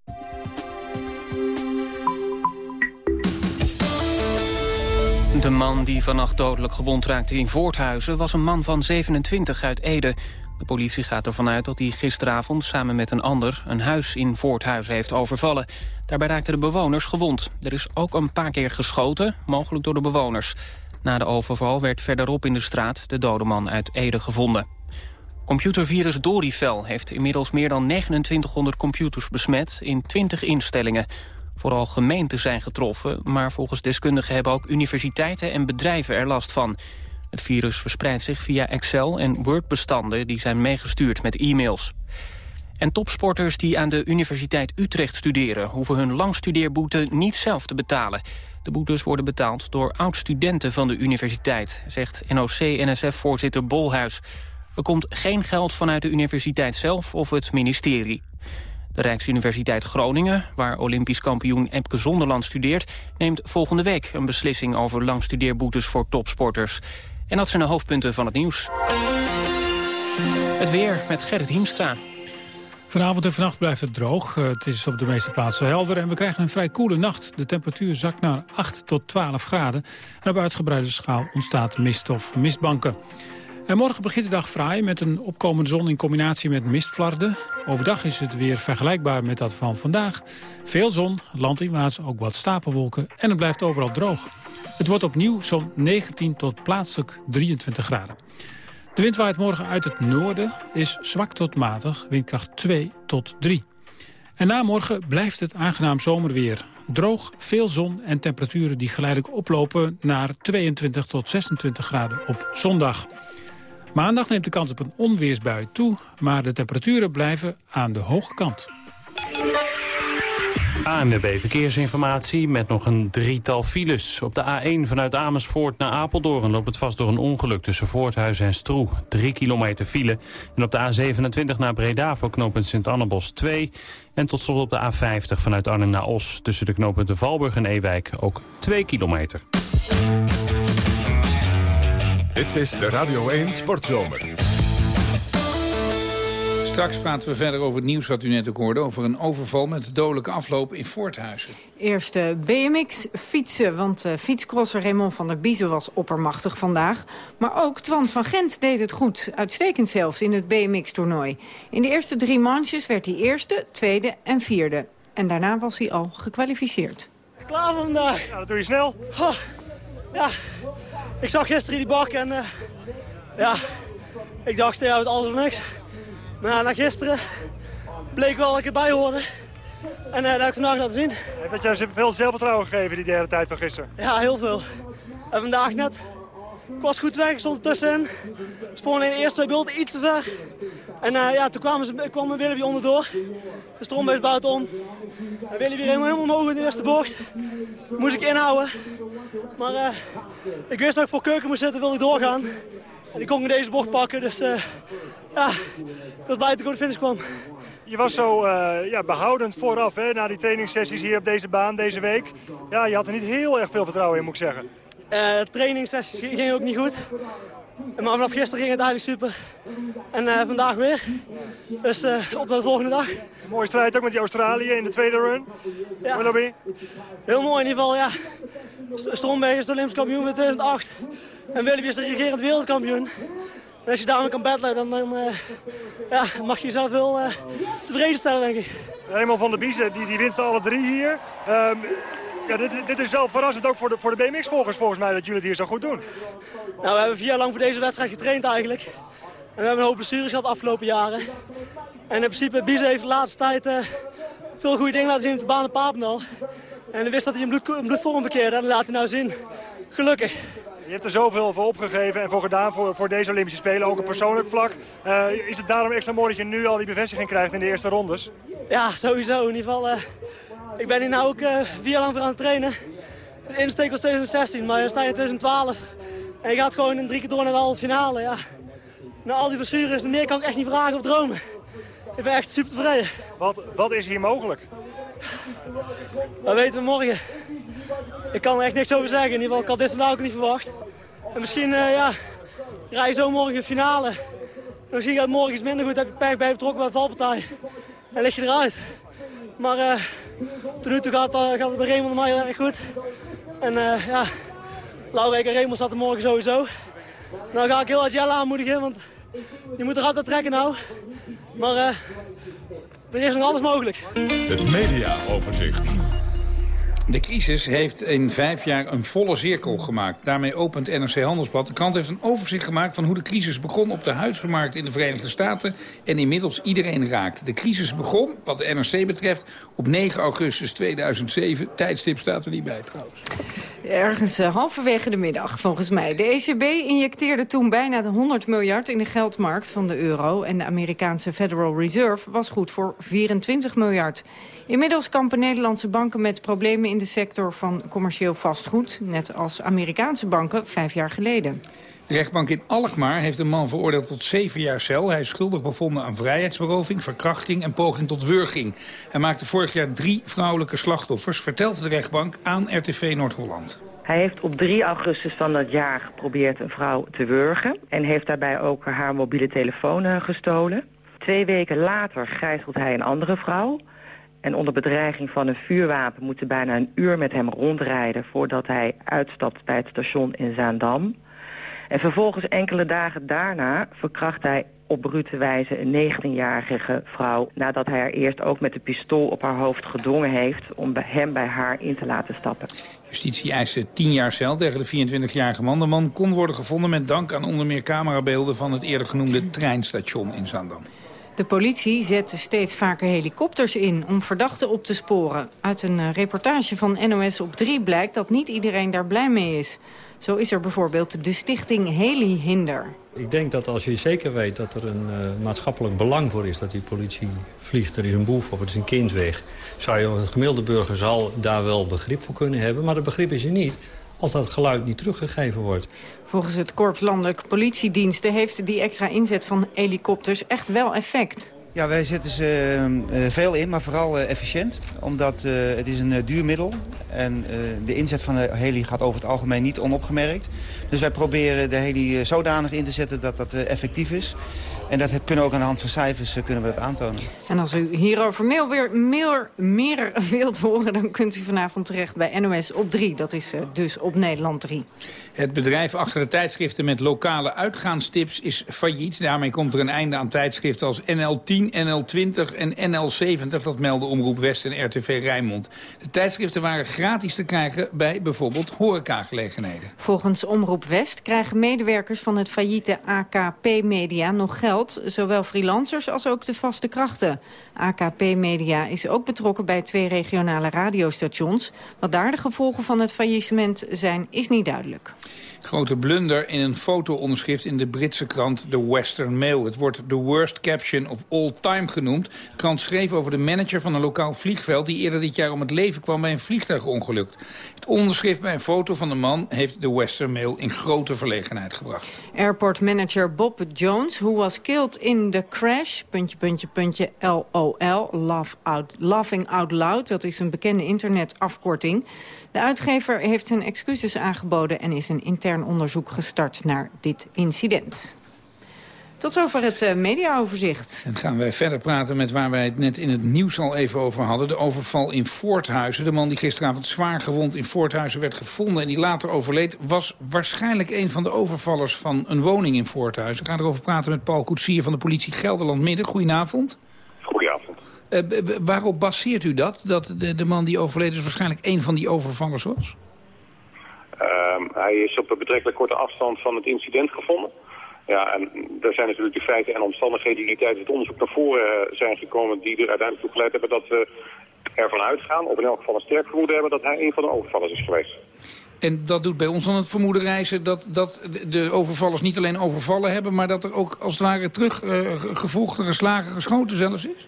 De man die vannacht dodelijk gewond raakte in Voorthuizen... was een man van 27 uit Ede. De politie gaat ervan uit dat hij gisteravond samen met een ander... een huis in Voorthuizen heeft overvallen. Daarbij raakten de bewoners gewond. Er is ook een paar keer geschoten, mogelijk door de bewoners. Na de overval werd verderop in de straat de dode man uit Ede gevonden. Computervirus Dorifel heeft inmiddels meer dan 2900 computers besmet in 20 instellingen. Vooral gemeenten zijn getroffen, maar volgens deskundigen hebben ook universiteiten en bedrijven er last van. Het virus verspreidt zich via Excel en Word-bestanden die zijn meegestuurd met e-mails. En topsporters die aan de Universiteit Utrecht studeren... hoeven hun langstudeerboete niet zelf te betalen. De boetes worden betaald door oud-studenten van de universiteit... zegt NOC-NSF-voorzitter Bolhuis. Er komt geen geld vanuit de universiteit zelf of het ministerie. De Rijksuniversiteit Groningen, waar Olympisch kampioen Epke Zonderland studeert... neemt volgende week een beslissing over langstudeerboetes voor topsporters. En dat zijn de hoofdpunten van het nieuws. Het weer met Gerrit Hiemstra. Vanavond en vannacht blijft het droog. Eh, Het is op de meeste plaatsen helder en we krijgen een vrij koele nacht. De temperatuur zakt naar 8 tot 12 graden. En op uitgebreide schaal ontstaat mist of mistbanken. En morgen begint de dag fraai met een opkomende zon in combinatie met mistvlarden. Overdag is het weer vergelijkbaar met dat van vandaag. Veel zon, landinwaarts ook wat stapelwolken en het blijft overal droog. Het wordt opnieuw zo'n 19 tot plaatselijk 23 graden. De wind waait morgen uit het noorden, is zwak tot matig, windkracht 2 tot 3. En na morgen blijft het aangenaam zomerweer. Droog, veel zon en temperaturen die geleidelijk oplopen naar 22 tot 26 graden op zondag. Maandag neemt de kans op een onweersbui toe, maar de temperaturen blijven aan de hoge kant. ANWB Verkeersinformatie met nog een drietal files. Op de A1 vanuit Amersfoort naar Apeldoorn loopt het vast door een ongeluk tussen Voorthuizen en Stroe. Drie kilometer file. En op de A27 naar Breda voor knooppunt Sint-Annebos 2. En tot slot op de A50 vanuit Arnhem naar Os tussen de knooppunten Valburg en Ewijk ook 2 kilometer. Dit is de Radio 1 Sportzomer. Straks praten we verder over het nieuws wat u net ook hoorde... over een overval met dodelijke afloop in Voorthuizen. Eerst eh, BMX fietsen, want uh, fietscrosser Raymond van der Biezen was oppermachtig vandaag. Maar ook Twan van Gent deed het goed, uitstekend zelfs in het BMX-toernooi. In de eerste drie manches werd hij eerste, tweede en vierde. En daarna was hij al gekwalificeerd. Klaar vandaag. Ja, dat doe je snel. Ja, ik zag gisteren die bak en uh, ja, ik dacht, ja, het alles of niks. Maar na gisteren bleek wel dat ik erbij hoorde. En uh, dat heb ik vandaag laten zien. Heeft dat je veel zelfvertrouwen gegeven die derde tijd van gisteren? Ja, heel veel. En vandaag net. Ik was goed weg, ik stond ertussenin. Sprong in de eerste beelden iets te ver. En uh, ja, toen kwamen ze, kwam Willy onderdoor. De stroombeest buitenom. En Willy weer helemaal, omhoog in de eerste bocht. Moest ik inhouden. Maar uh, ik wist dat ik voor keuken moest zitten, wilde ik doorgaan. En ik kon in deze bocht pakken, dus uh, ja, ik was blij dat ik op de finish kwam. Je was zo ja, behoudend vooraf hè, na die trainingssessies hier op deze baan deze week. Ja, je had er niet heel erg veel vertrouwen in, moet ik zeggen. Uh, trainingssessies gingen ook niet goed. Maar vanaf gisteren ging het eigenlijk super. En uh, vandaag weer. Dus uh, op naar de volgende dag. Mooie strijd ook met die Australië in de tweede run. Ja. Willoughby. Heel mooi in ieder geval, ja. Stromberg is de Olympisch kampioen van 2008. En Willoughby is de regerend wereldkampioen. En als je daarmee kan battelen, dan, dan uh, ja, mag je jezelf wel tevreden stellen, denk ik. Raymond van der Biezen, die, die wint ze alle drie hier. Um, ja, dit, dit, is wel verrassend ook voor de, voor de BMX-volgers volgens mij dat jullie het hier zo goed doen. Nou, we hebben vier jaar lang voor deze wedstrijd getraind eigenlijk. En we hebben een hoop blessures gehad de afgelopen jaren. En in principe, Biese heeft de laatste tijd uh, veel goede dingen laten zien op de baan in Papendal. En hij wist dat hij een, bloed, bloedvorm verkeerde en dat laat hij nou zien. Gelukkig. Je hebt er zoveel voor opgegeven en voor gedaan voor, voor deze Olympische Spelen, ook op persoonlijk vlak. Uh, is het daarom extra mooi dat je nu al die bevestiging krijgt in de eerste rondes? Ja, sowieso. In ieder geval, uh, ik ben hier nu ook uh, vier jaar lang voor aan het trainen. De insteek was 2016, maar je sta je in 2012. En je gaat gewoon in drie keer door naar de halve finale. Ja. Na al die blessures, meer kan ik echt niet vragen of dromen. Ik ben echt super tevreden. Wat, wat is hier mogelijk? Dat weten we morgen. Ik kan er echt niks over zeggen. In ieder geval, ik had dit vandaag ook niet verwacht. En misschien, uh, ja, rij je zo morgen de finale. En misschien gaat het morgen iets minder goed, heb je pech bij betrokken bij de valpartij. En lig je eruit. Maar uh, tot nu toe gaat, uh, gaat het bij Raymond heel erg goed. En uh, ja, en Raymond zaten morgen sowieso. Nou ga ik heel hard Jelle aanmoedigen, want je moet er altijd trekken nou. Maar er is nog alles mogelijk. Het mediaoverzicht. De crisis heeft in vijf jaar een volle cirkel gemaakt. Daarmee opent NRC Handelsblad. De krant heeft een overzicht gemaakt van hoe de crisis begon op de huizenmarkt in de Verenigde Staten. En inmiddels iedereen raakt. De crisis begon, wat de NRC betreft, op 9 augustus 2007. Tijdstip staat er niet bij trouwens. Ergens uh, halverwege de middag, volgens mij. De ECB injecteerde toen bijna de 100 miljard in de geldmarkt van de euro... en de Amerikaanse Federal Reserve was goed voor 24 miljard. Inmiddels kampen Nederlandse banken met problemen in de sector van commercieel vastgoed... net als Amerikaanse banken vijf jaar geleden. De rechtbank in Alkmaar heeft een man veroordeeld tot zeven jaar cel. Hij is schuldig bevonden aan vrijheidsberoving, verkrachting en poging tot wurging. Hij maakte vorig jaar drie vrouwelijke slachtoffers, vertelt de rechtbank aan RTV Noord-Holland. Hij heeft op 3 augustus van dat jaar geprobeerd een vrouw te wurgen... en heeft daarbij ook haar mobiele telefoon eh, gestolen. Twee weken later gijzelt hij een andere vrouw... En onder bedreiging van een vuurwapen moeten bijna een uur met hem rondrijden... voordat hij uitstapt bij het station in Zaandam. En vervolgens enkele dagen daarna verkracht hij op brute wijze een 19-jarige vrouw... nadat hij haar eerst ook met de pistool op haar hoofd gedwongen heeft... om hem bij haar in te laten stappen. Justitie eiste 10 jaar cel tegen de 24-jarige man. De man kon worden gevonden met dank aan onder meer camerabeelden... van het eerder genoemde treinstation in Zaandam. De politie zet steeds vaker helikopters in om verdachten op te sporen. Uit een eh, reportage van NOS op 3 blijkt dat niet iedereen daar blij mee is. Zo is er bijvoorbeeld de stichting Heli Hinder. Ik denk dat als je zeker weet dat er een uh, maatschappelijk belang voor is... dat die politie vliegt, er is een boef of het is een kind weg... zou je, een gemiddelde burger zal daar wel begrip voor kunnen hebben. Maar dat begrip is er niet als dat geluid niet teruggegeven wordt. Volgens het Korps Landelijke Politiediensten heeft die extra inzet van helikopters echt wel effect. Ja, wij zetten ze uh, veel in, maar vooral uh, efficiënt. Omdat het is een duur middel. En de inzet van de heli gaat over het algemeen niet onopgemerkt. Dus wij proberen de heli zodanig in te zetten dat dat effectief is. En dat kunnen we ook aan de hand van cijfers kunnen we dat aantonen. En als u hierover meer, weer, meer, meer wilt horen... dan kunt u vanavond terecht bij NOS op 3. Dat is dus op Nederland 3. Het bedrijf achter de tijdschriften met lokale uitgaanstips is failliet. Daarmee komt er een einde aan tijdschriften als NL10, NL20 en NL70. Dat melden Omroep West en RTV Rijnmond. De tijdschriften waren gratis te krijgen bij bijvoorbeeld horecagelegenheden. Volgens Omroep West krijgen medewerkers van het failliete AKP Media nog geld. Zowel freelancers als ook de vaste krachten. AKP Media is ook betrokken bij twee regionale radiostations. Wat daar de gevolgen van het faillissement zijn, is niet duidelijk. Grote blunder in een foto-onderschrift in de Britse krant The Western Mail. Het wordt the worst caption of all time genoemd. De krant schreef over de manager van een lokaal vliegveld... die eerder dit jaar om het leven kwam bij een vliegtuigongeluk. Het onderschrift bij een foto van de man heeft de Western Mail in grote verlegenheid gebracht. Airport manager Bob Jones, who was killed in the crash... puntje, puntje, puntje, LOL, laugh out, laughing out loud. Dat is een bekende internetafkorting. De uitgever heeft zijn excuses aangeboden en is een intern onderzoek gestart naar dit incident. Tot zover het uh, mediaoverzicht. Dan gaan wij verder praten met waar wij het net in het nieuws al even over hadden. De overval in Voorthuizen. De man die gisteravond zwaar gewond in Voorthuizen werd gevonden... en die later overleed, was waarschijnlijk een van de overvallers van een woning in Voorthuizen. Ik ga erover praten met Paul Koetsier van de politie Gelderland Midden. Goedenavond. Uh, waarop baseert u dat? Dat de, de man die overleden is waarschijnlijk een van die overvallers was? Uh, hij is op een betrekkelijk korte afstand van het incident gevonden. Ja, en er zijn natuurlijk de feiten en omstandigheden die tijdens het onderzoek naar voren eh, zijn gekomen... die er uiteindelijk toe geleid hebben dat we ervan uitgaan, of in elk geval een sterk vermoeden hebben... dat hij een van de overvallers is geweest. En dat doet bij ons dan het vermoeden reizen dat, dat de overvallers niet alleen overvallen hebben... maar dat er ook als het ware teruggevolgd uh, geslagen, geschoten zelfs is?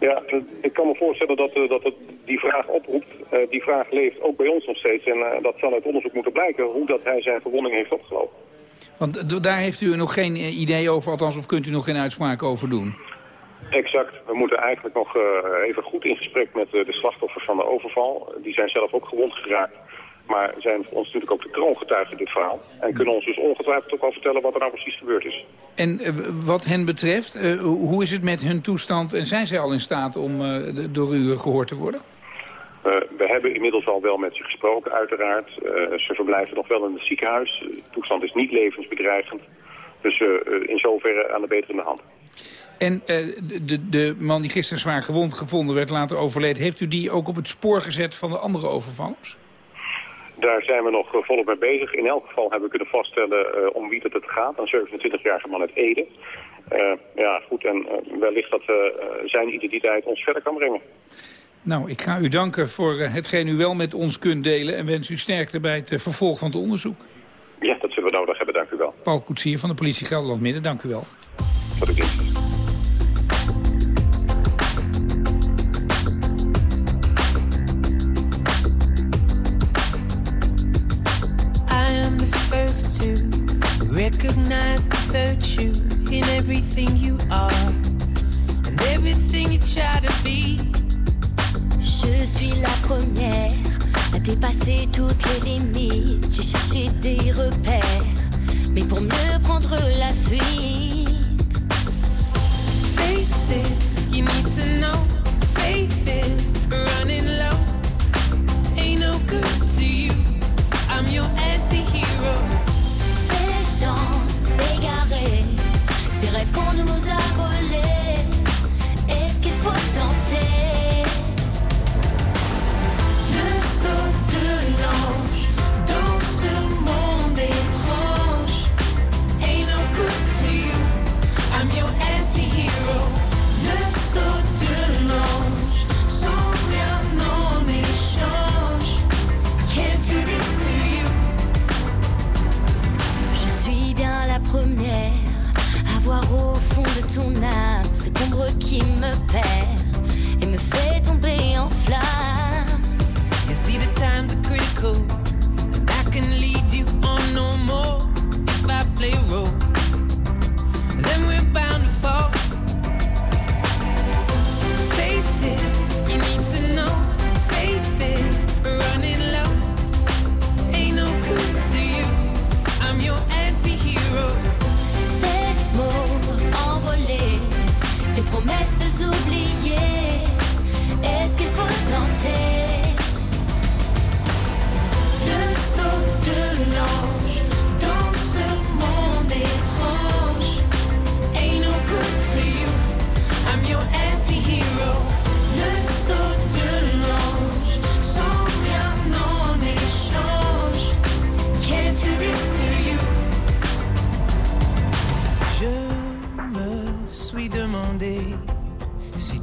Ja, ik kan me voorstellen dat, uh, dat het die vraag oproept. Uh, die vraag leeft ook bij ons nog steeds. En uh, dat zal uit onderzoek moeten blijken hoe dat hij zijn verwonding heeft opgelopen. Want daar heeft u nog geen idee over, althans, of kunt u nog geen uitspraak over doen? Exact. We moeten eigenlijk nog even goed in gesprek met de slachtoffers van de overval. Die zijn zelf ook gewond geraakt. Maar zijn voor ons natuurlijk ook de kroongetuigen in dit verhaal. En kunnen ons dus ongetwijfeld ook al vertellen wat er nou precies gebeurd is. En uh, wat hen betreft, uh, hoe is het met hun toestand? En zijn zij al in staat om uh, door u gehoord te worden? we hebben inmiddels al wel met ze gesproken, uiteraard. ze verblijven nog wel in het ziekenhuis. De toestand is niet levensbedreigend. Dus in zoverre aan de betere hand. En uh, de, de man die gisteren zwaar gewond gevonden werd, later overleden... heeft u die ook op het spoor gezet van de andere overvallers? Daar zijn we nog volop mee bezig. In elk geval hebben we kunnen vaststellen uh, om wie het, het gaat. Een 27-jarige man uit Ede. Uh, ja, goed. En wellicht dat zijn identiteit ons verder kan brengen. Nou, ik ga u danken voor hetgeen u wel met ons kunt delen... en wens u sterkte bij het vervolg van het onderzoek. Ja, dat zullen we nodig hebben. Dank u wel. Paul Koetsier van de politie Gelderland Midden, dank u wel. Tot de dienst. Recognize the virtue in everything you are and everything you try to be. Je suis la première à dépasser toutes les limites. J'ai cherché des repères, mais pour mieux prendre la fuite. Face it, you need to know. Faith is running low. Ain't no good to you. I'm your anti-hero. Ces chants égarés, ces rêves qu'on nous a volés. You see, the times are critical,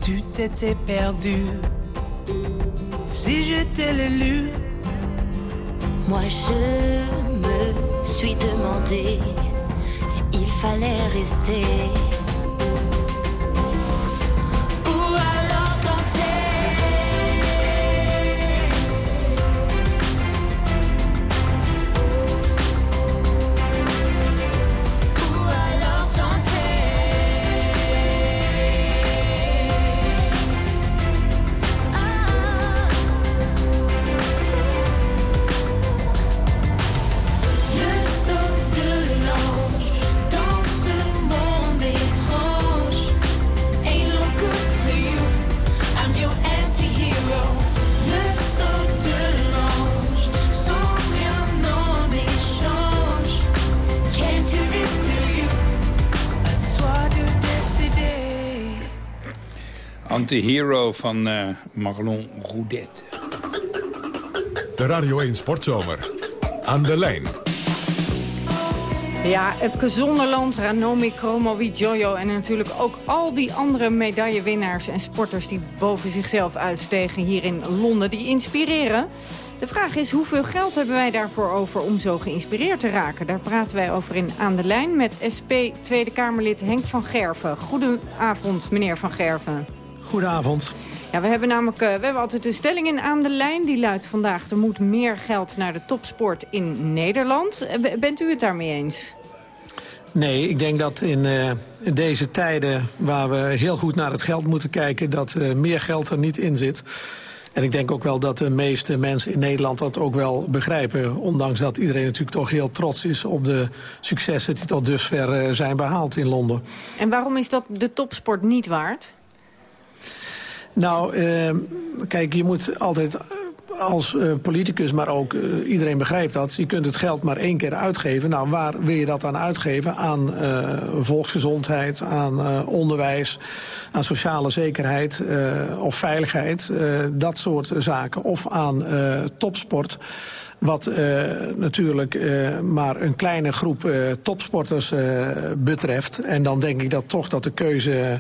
tu t'étais perdu. Si j'étais l'élu. Moi je me suis demandé s'il fallait rester. Anti-hero van eh, Marlon Roudet. De Radio 1 Sportzomer. Aan de lijn. Ja, Epke Zonderland, Ranomi Kromowidjojo Jojo en natuurlijk ook al die andere medaillewinnaars en sporters die boven zichzelf uitstegen hier in Londen, die inspireren. De vraag is, hoeveel geld hebben wij daarvoor over om zo geïnspireerd te raken? Daar praten wij over in Aan de Lijn met SP Tweede Kamerlid Henk van Gerven. Goedenavond, meneer van Gerven. Goedenavond. Ja, we hebben namelijk eh, we hebben altijd een stelling in aan de lijn. Die luidt vandaag, er moet meer geld naar de topsport in Nederland. Eh, Bent u het daarmee eens? Nee, ik denk dat in eh, deze tijden waar we heel goed naar het geld moeten kijken... dat meer geld er niet in zit. En ik denk ook wel dat de meeste mensen in Nederland dat ook wel begrijpen. Ondanks dat iedereen natuurlijk toch heel trots is op de successen die tot dusver zijn behaald in Londen. En waarom is dat de topsport niet waard? Nou, eh, kijk, je moet altijd als uh, politicus, maar ook uh, iedereen begrijpt dat... je kunt het geld maar één keer uitgeven. Nou, waar wil je dat aan uitgeven? Aan volksgezondheid, aan onderwijs, aan sociale zekerheid of veiligheid. dat soort zaken. Of aan topsport. Wat uh, natuurlijk uh, maar een kleine groep uh, topsporters betreft. En dan denk ik dat toch dat de keuze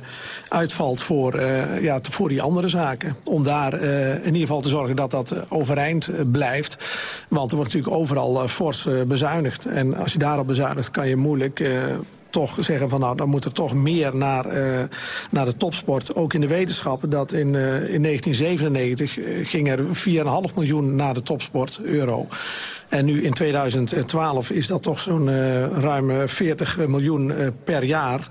uitvalt voor, ja, voor die andere zaken. Om daar in ieder geval te zorgen dat dat overeind blijft. Want er wordt natuurlijk overal fors bezuinigd. En als je daarop bezuinigt kan je moeilijk toch zeggen van nou, dan moet er toch meer naar, uh, naar de topsport. Ook in de wetenschap dat in, uh, in 1997 uh, ging er 4,5 miljoen naar de topsport euro. En nu in 2012 is dat toch zo'n ruim 40 miljoen per jaar.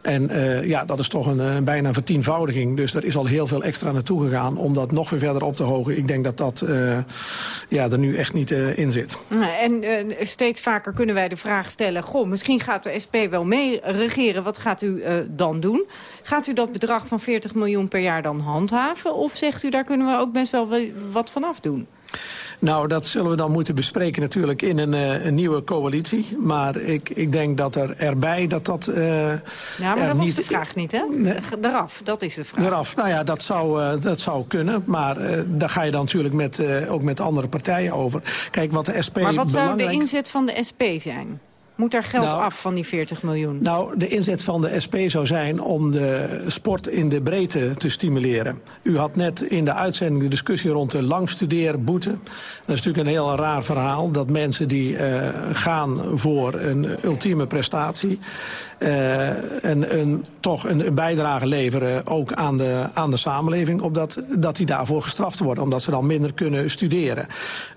En uh, ja, dat is toch een, een bijna vertienvoudiging. Dus er is al heel veel extra naartoe gegaan om dat nog weer verder op te hogen. Ik denk dat dat uh, ja, er nu echt niet in zit. En steeds vaker kunnen wij de vraag stellen... goh, misschien gaat de SP wel mee regeren. Wat gaat u dan doen? Gaat u dat bedrag van 40 miljoen per jaar dan handhaven? Of zegt u, daar kunnen we ook best wel wat van afdoen? Nou, dat zullen we dan moeten bespreken natuurlijk in een, uh, een nieuwe coalitie. Maar ik, ik denk dat er erbij dat dat... Uh, ja, maar dat was de vraag niet, hè? Eraf, dat is de vraag. Eraf, nou ja, dat zou, uh, dat zou kunnen. Maar daar ga je dan natuurlijk met, ook met andere partijen over. Kijk, wat de SP Maar wat belangrijk... zou de inzet van de SP zijn? Moet er geld nou, af van die 40 miljoen? Nou, de inzet van de SP zou zijn om de sport in de breedte te stimuleren. U had net in de uitzending de discussie rond de langstudeerboete. Dat is natuurlijk een heel raar verhaal. Dat mensen die uh, gaan voor een ultieme prestatie... Uh, en, een, toch een, een, bijdrage leveren ook aan de, aan de samenleving... Opdat, dat die daarvoor gestraft worden, omdat ze dan minder kunnen studeren.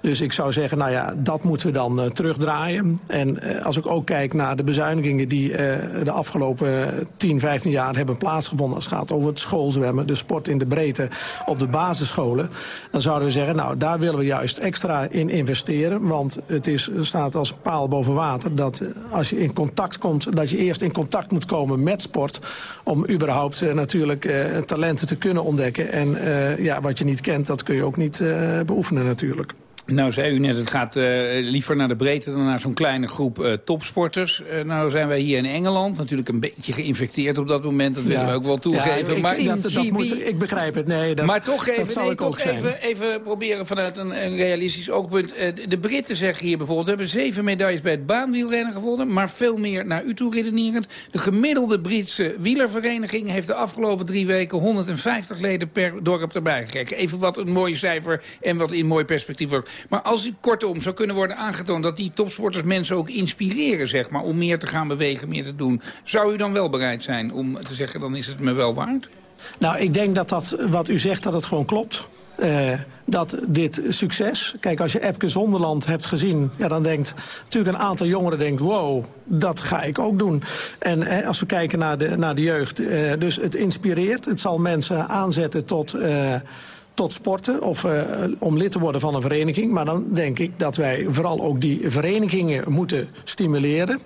Dus ik zou zeggen, nou ja, dat moeten we dan uh, terugdraaien. En als ik ook kijk naar de bezuinigingen die uh, de afgelopen 10, 15 jaar hebben plaatsgevonden. Als het gaat over het schoolzwemmen, de sport in de breedte op de basisscholen. Dan zouden we zeggen, nou daar willen we juist extra in investeren. Want het is, staat als paal boven water dat als je in contact komt, dat je eerst in contact moet komen met sport. Om überhaupt uh, natuurlijk talenten te kunnen ontdekken. En ja, wat je niet kent, dat kun je ook niet beoefenen natuurlijk. Nou, zei u net, het gaat uh, liever naar de breedte dan naar zo'n kleine groep uh, topsporters. Uh, nou zijn wij hier in Engeland natuurlijk een beetje geïnfecteerd op dat moment. Dat willen ja. we ook wel toegeven. Ja, ik, maar, dat, dat moet, ik begrijp het, nee. Dat, maar toch even, dat zal nee, ik toch ook even, even proberen vanuit een, een realistisch oogpunt. de Britten zeggen hier bijvoorbeeld, we hebben zeven medailles bij het baanwielrennen gewonnen. Maar veel meer naar u toe redenerend. De gemiddelde Britse wielervereniging heeft de afgelopen drie weken 150 leden per dorp erbij gekregen. Even wat een mooi cijfer en wat in mooi perspectief wordt. Maar als u kortom zou kunnen worden aangetoond... dat die topsporters mensen ook inspireren, zeg maar... om meer te gaan bewegen, meer te doen... zou u dan wel bereid zijn om te zeggen... dan is het me wel waard? Nou, ik denk dat dat wat u zegt, dat het gewoon klopt. Uh, dat dit succes... Kijk, als je Epke Zonderland hebt gezien... Ja, dan denkt natuurlijk een aantal jongeren... denkt, wow, dat ga ik ook doen. En eh, als we kijken naar de, naar de jeugd... Uh, dus het inspireert. Het zal mensen aanzetten tot... Uh, tot sporten of uh, om lid te worden van een vereniging. Maar dan denk ik dat wij vooral ook die verenigingen moeten stimuleren.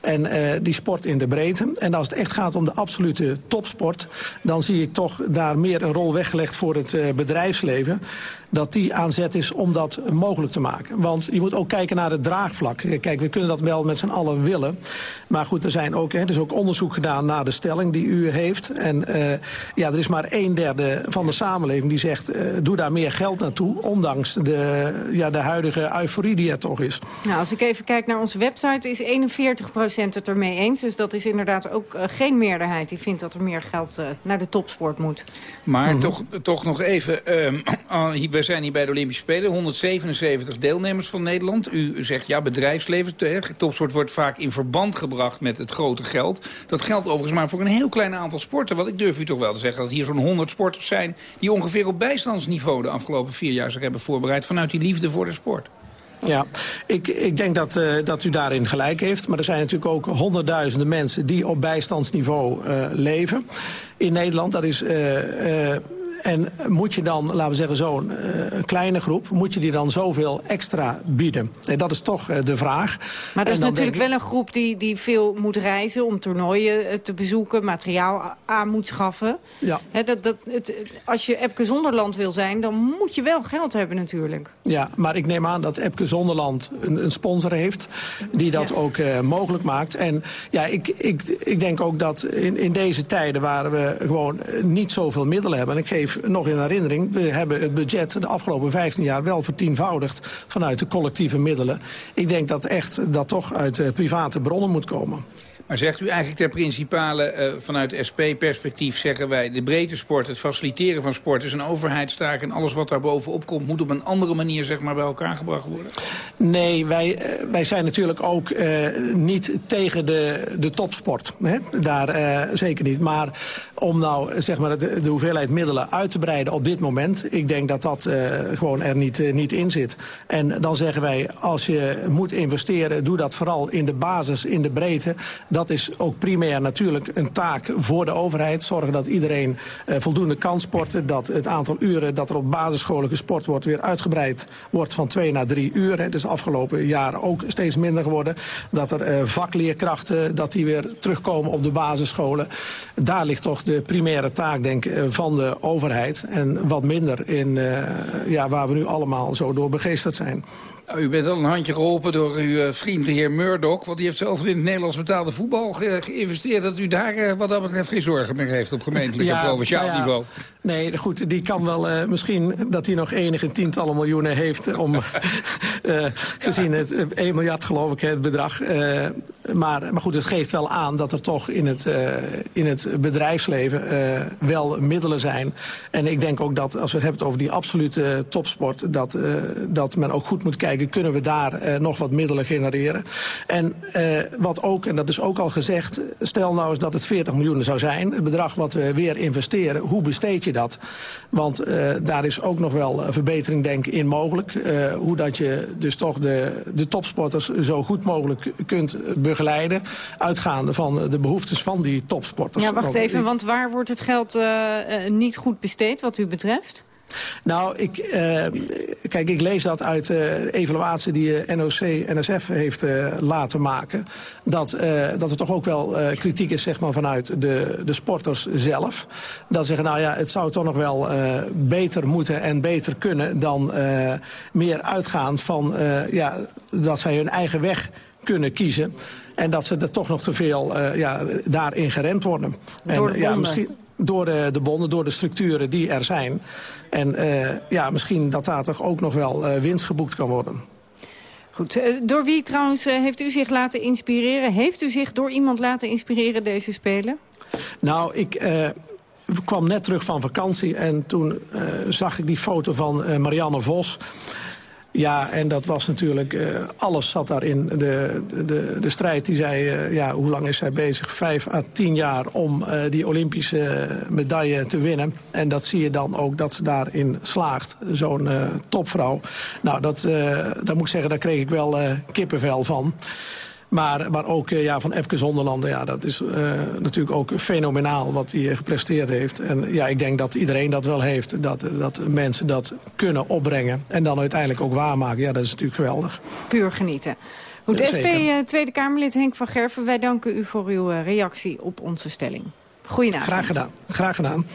En uh, die sport in de breedte. En als het echt gaat om de absolute topsport... dan zie ik toch daar meer een rol weggelegd voor het uh, bedrijfsleven dat die aanzet is om dat mogelijk te maken. Want je moet ook kijken naar het draagvlak. Kijk, we kunnen dat wel met z'n allen willen. Maar goed, er, zijn ook, hè, er is ook onderzoek gedaan naar de stelling die u heeft. En uh, ja, er is maar een derde van de samenleving die zegt... Uh, doe daar meer geld naartoe, ondanks de, ja, de huidige euforie die er toch is. Nou, als ik even kijk naar onze website, is 41% het ermee eens. Dus dat is inderdaad ook uh, geen meerderheid die vindt dat er meer geld naar de topsport moet. Maar mm -hmm. toch, toch nog even... Uh, we zijn hier bij de Olympische Spelen. 177 deelnemers van Nederland. U zegt, ja, bedrijfsleven, topsport wordt vaak in verband gebracht met het grote geld. Dat geldt overigens maar voor een heel klein aantal sporten. Want ik durf u toch wel te zeggen dat hier zo'n 100 sporters zijn... die ongeveer op bijstandsniveau de afgelopen vier jaar zich hebben voorbereid... vanuit die liefde voor de sport. Ja, ik, ik denk dat, uh, dat u daarin gelijk heeft. Maar er zijn natuurlijk ook honderdduizenden mensen die op bijstandsniveau uh, leven in Nederland. Dat is uh, en moet je dan, laten we zeggen, zo'n uh, kleine groep... moet je die dan zoveel extra bieden? En dat is toch uh, de vraag. Maar dat is natuurlijk wel een groep die, die veel moet reizen... om toernooien te bezoeken, materiaal aan moet schaffen. Ja. He, dat, dat, het, als je Epke Zonderland wil zijn, dan moet je wel geld hebben natuurlijk. Ja, maar ik neem aan dat Epke Zonderland een, een sponsor heeft... die dat ja. ook uh, mogelijk maakt. En ja, ik, ik, ik denk ook dat in, in deze tijden... waar we gewoon niet zoveel middelen hebben... en ik geef nog in herinnering... we hebben het budget de afgelopen 15 jaar wel vertienvoudigd... vanuit de collectieve middelen. Ik denk dat echt dat toch uit uh, private bronnen moet komen. Maar zegt u eigenlijk ter principale, uh, vanuit SP-perspectief zeggen wij... de breedte sport, het faciliteren van sport is een overheidstaak... en alles wat daar bovenop komt moet op een andere manier zeg maar, bij elkaar gebracht worden? Nee, wij, uh, wij zijn natuurlijk ook uh, niet tegen de, de topsport. Hè? Daar zeker niet. Maar om nou zeg maar, de, de, hoeveelheid middelen uit te breiden op dit moment... ik denk dat dat gewoon er niet, niet in zit. En dan zeggen wij, als je moet investeren... doe dat vooral in de basis, in de breedte dat is ook primair natuurlijk een taak voor de overheid. Zorgen dat iedereen uh, voldoende kan sporten. Dat het aantal uren dat er op basisscholen gesport wordt... weer uitgebreid wordt van twee naar drie uur. Het is afgelopen jaren ook steeds minder geworden. Dat er uh, vakleerkrachten dat die weer terugkomen op de basisscholen. Daar ligt toch de primaire taak denk ik, van de overheid. En wat minder in ja, waar we nu allemaal zo door begeesterd zijn. Nou, u bent al een handje geholpen door uw vriend de heer Murdoch. Want die heeft zelf in het Nederlands betaalde voetbal ge geïnvesteerd... dat u daar wat dat betreft geen zorgen meer heeft op gemeentelijk ja, en provinciaal ja. niveau. Nee, goed, die kan wel uh, misschien dat hij nog enige tientallen miljoenen heeft... om uh, gezien het 1 miljard geloof ik het bedrag. Maar, maar goed, het geeft wel aan dat er toch in het, in het bedrijfsleven wel middelen zijn. En ik denk ook dat als we het hebben over die absolute topsport... dat, dat men ook goed moet kijken, kunnen we daar nog wat middelen genereren. En wat ook, en dat is ook al gezegd... stel nou eens dat het 40 miljoen zou zijn, het bedrag wat we weer investeren... hoe besteed je dat? Want uh, daar is ook nog wel een verbetering denk ik in mogelijk. Uh, hoe dat je dus toch de, de topsporters zo goed mogelijk kunt begeleiden. Uitgaande van de behoeftes van die topsporters. Ja, wacht even, want waar wordt het geld uh, niet goed besteed wat u betreft? Nou, ik, uh, kijk, ik lees dat uit uh, de evaluatie die uh, NOC-NSF heeft laten maken. Dat, dat er toch ook wel kritiek is zeg maar, vanuit de, de sporters zelf. Dat zeggen, nou ja, het zou toch nog wel beter moeten en beter kunnen... dan meer uitgaand van ja, dat zij hun eigen weg kunnen kiezen. En dat ze er toch nog te veel ja, daarin geremd worden. Door en, ja, misschien door de, de bonden, door de structuren die er zijn. En uh, ja, misschien dat daar toch ook nog wel uh, winst geboekt kan worden. Goed. Uh, door wie trouwens heeft u zich laten inspireren? Heeft u zich door iemand laten inspireren, deze Spelen? Nou, ik kwam net terug van vakantie en toen zag ik die foto van Marianne Vos... Ja, en dat was natuurlijk, uh, alles zat daarin. De, de, de strijd die zei, uh, ja, hoe lang is zij bezig? Vijf à tien jaar om uh, die Olympische medaille te winnen. En dat zie je dan ook dat ze daarin slaagt, zo'n topvrouw. Nou, dat, dat moet ik zeggen, daar kreeg ik wel kippenvel van. Maar, maar ook ja, van Epke Zonderlanden, ja, dat is uh, natuurlijk ook fenomenaal wat hij gepresteerd heeft. En ja, ik denk dat iedereen dat wel heeft, dat, dat mensen dat kunnen opbrengen. En dan uiteindelijk ook waarmaken, ja, dat is natuurlijk geweldig. Puur genieten. Goed, SP Tweede Kamerlid Henk van Gerven, wij danken u voor uw reactie op onze stelling. Goedenavond. Graag gedaan. Graag gedaan.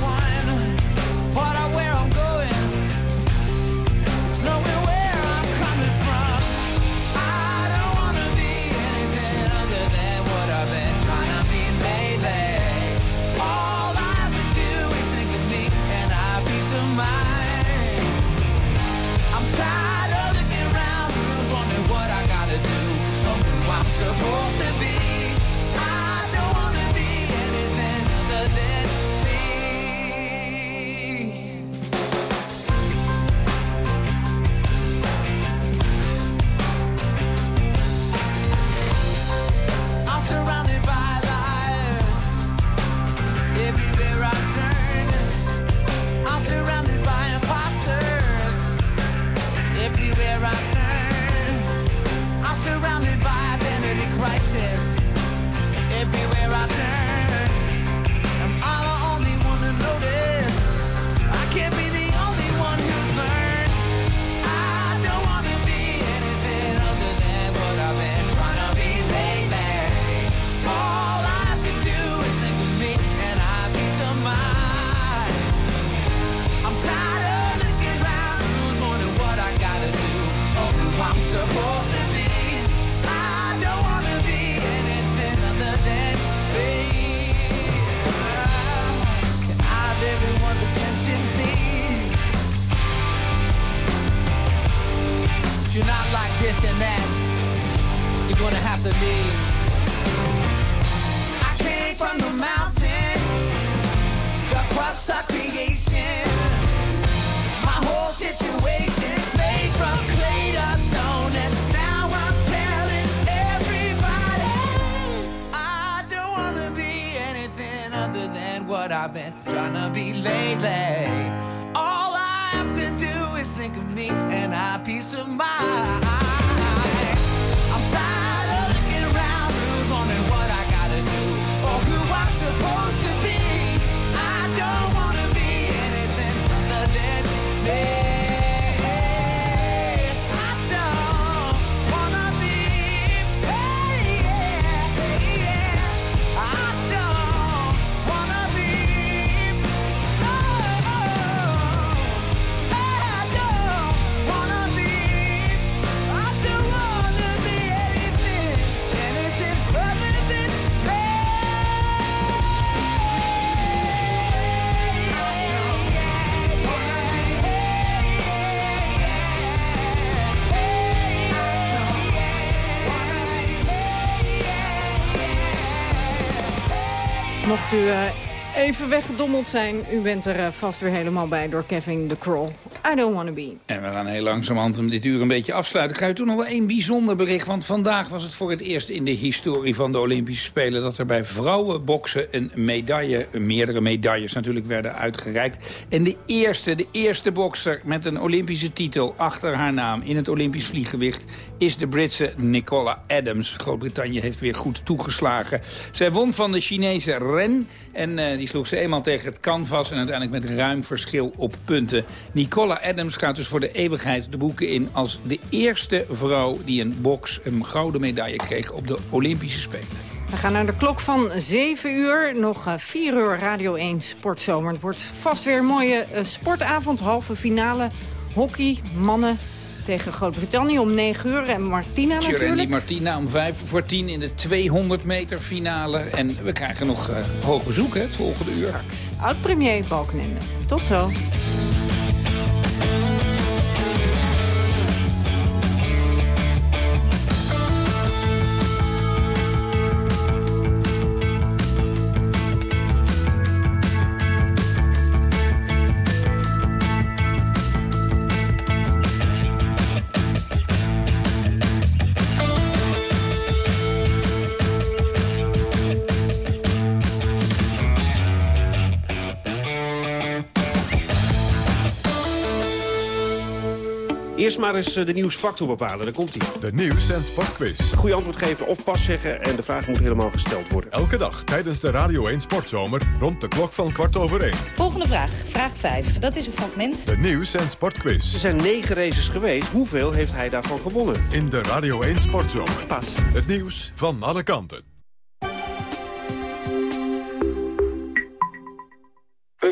One. Part of where I'm going, it's knowing u eh, even weggedommeld zijn, u bent er eh, vast weer helemaal bij door Kevin de Kroll. En we gaan heel langzamerhand om dit uur een beetje afsluiten. Ik ga u toen nog wel één bijzonder bericht. Want vandaag was het voor het eerst in de historie van de Olympische Spelen... dat er bij vrouwenboksen een medaille, meerdere medailles natuurlijk werden uitgereikt. En de eerste, de eerste bokser met een Olympische titel achter haar naam... in het Olympisch vlieggewicht is de Britse Nicola Adams. Groot-Brittannië heeft weer goed toegeslagen. Zij won van de Chinese Ren en eh, die sloeg ze eenmaal tegen het canvas... en uiteindelijk met ruim verschil op punten. Nicola Adams gaat dus voor de eeuwigheid de boeken in... als de eerste vrouw die een boks een gouden medaille kreeg op de Olympische Spelen. We gaan naar de klok van 7 uur. Nog eh, 4 uur Radio 1 Sportzomer. Het wordt vast weer een mooie eh, sportavond. Halve finale hockey, mannen tegen Groot-Brittannië om 9 uur. En Martina natuurlijk. Martina om 5 voor 10 in de 200 meter finale. En we krijgen nog eh, hoog bezoek hè, het volgende uur. Oud-premier Balkenende. Tot zo. Bye. Eerst maar eens eh, de nieuwsfactor bepalen, daar komt hij. De nieuws- en sportquiz. Goede antwoord geven of pas zeggen en de vraag moet helemaal gesteld worden. Elke dag tijdens de Radio 1 Sportzomer rond de klok van kwart over één. Volgende vraag, vraag 5. Dat is een fragment. De nieuws- en sportquiz. Er zijn negen races geweest. Hoeveel heeft hij daarvan gewonnen? In de Radio 1 Sportzomer. Pas. Het nieuws van alle kanten.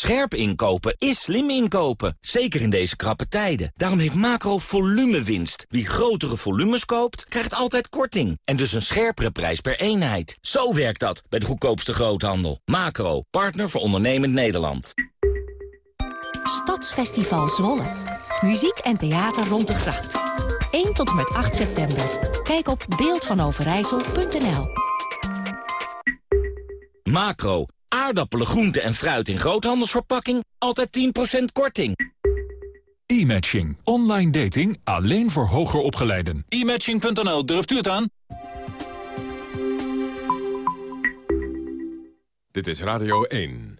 Scherp inkopen is slim inkopen, zeker in deze krappe tijden. Daarom heeft Macro volumewinst. Wie grotere volumes koopt, krijgt altijd korting. En dus een scherpere prijs per eenheid. Zo werkt dat bij de goedkoopste groothandel. Macro, partner voor ondernemend Nederland. Stadsfestival Zwolle. Muziek en theater rond de gracht. 1 tot en met 8 september. Kijk op beeldvanoverijssel.nl Macro, aardappelen, groenten en fruit in groothandelsverpakking. Altijd 10% korting. E-matching. Online dating alleen voor hoger opgeleiden. E-matching.nl, durft u het aan? Dit is Radio 1.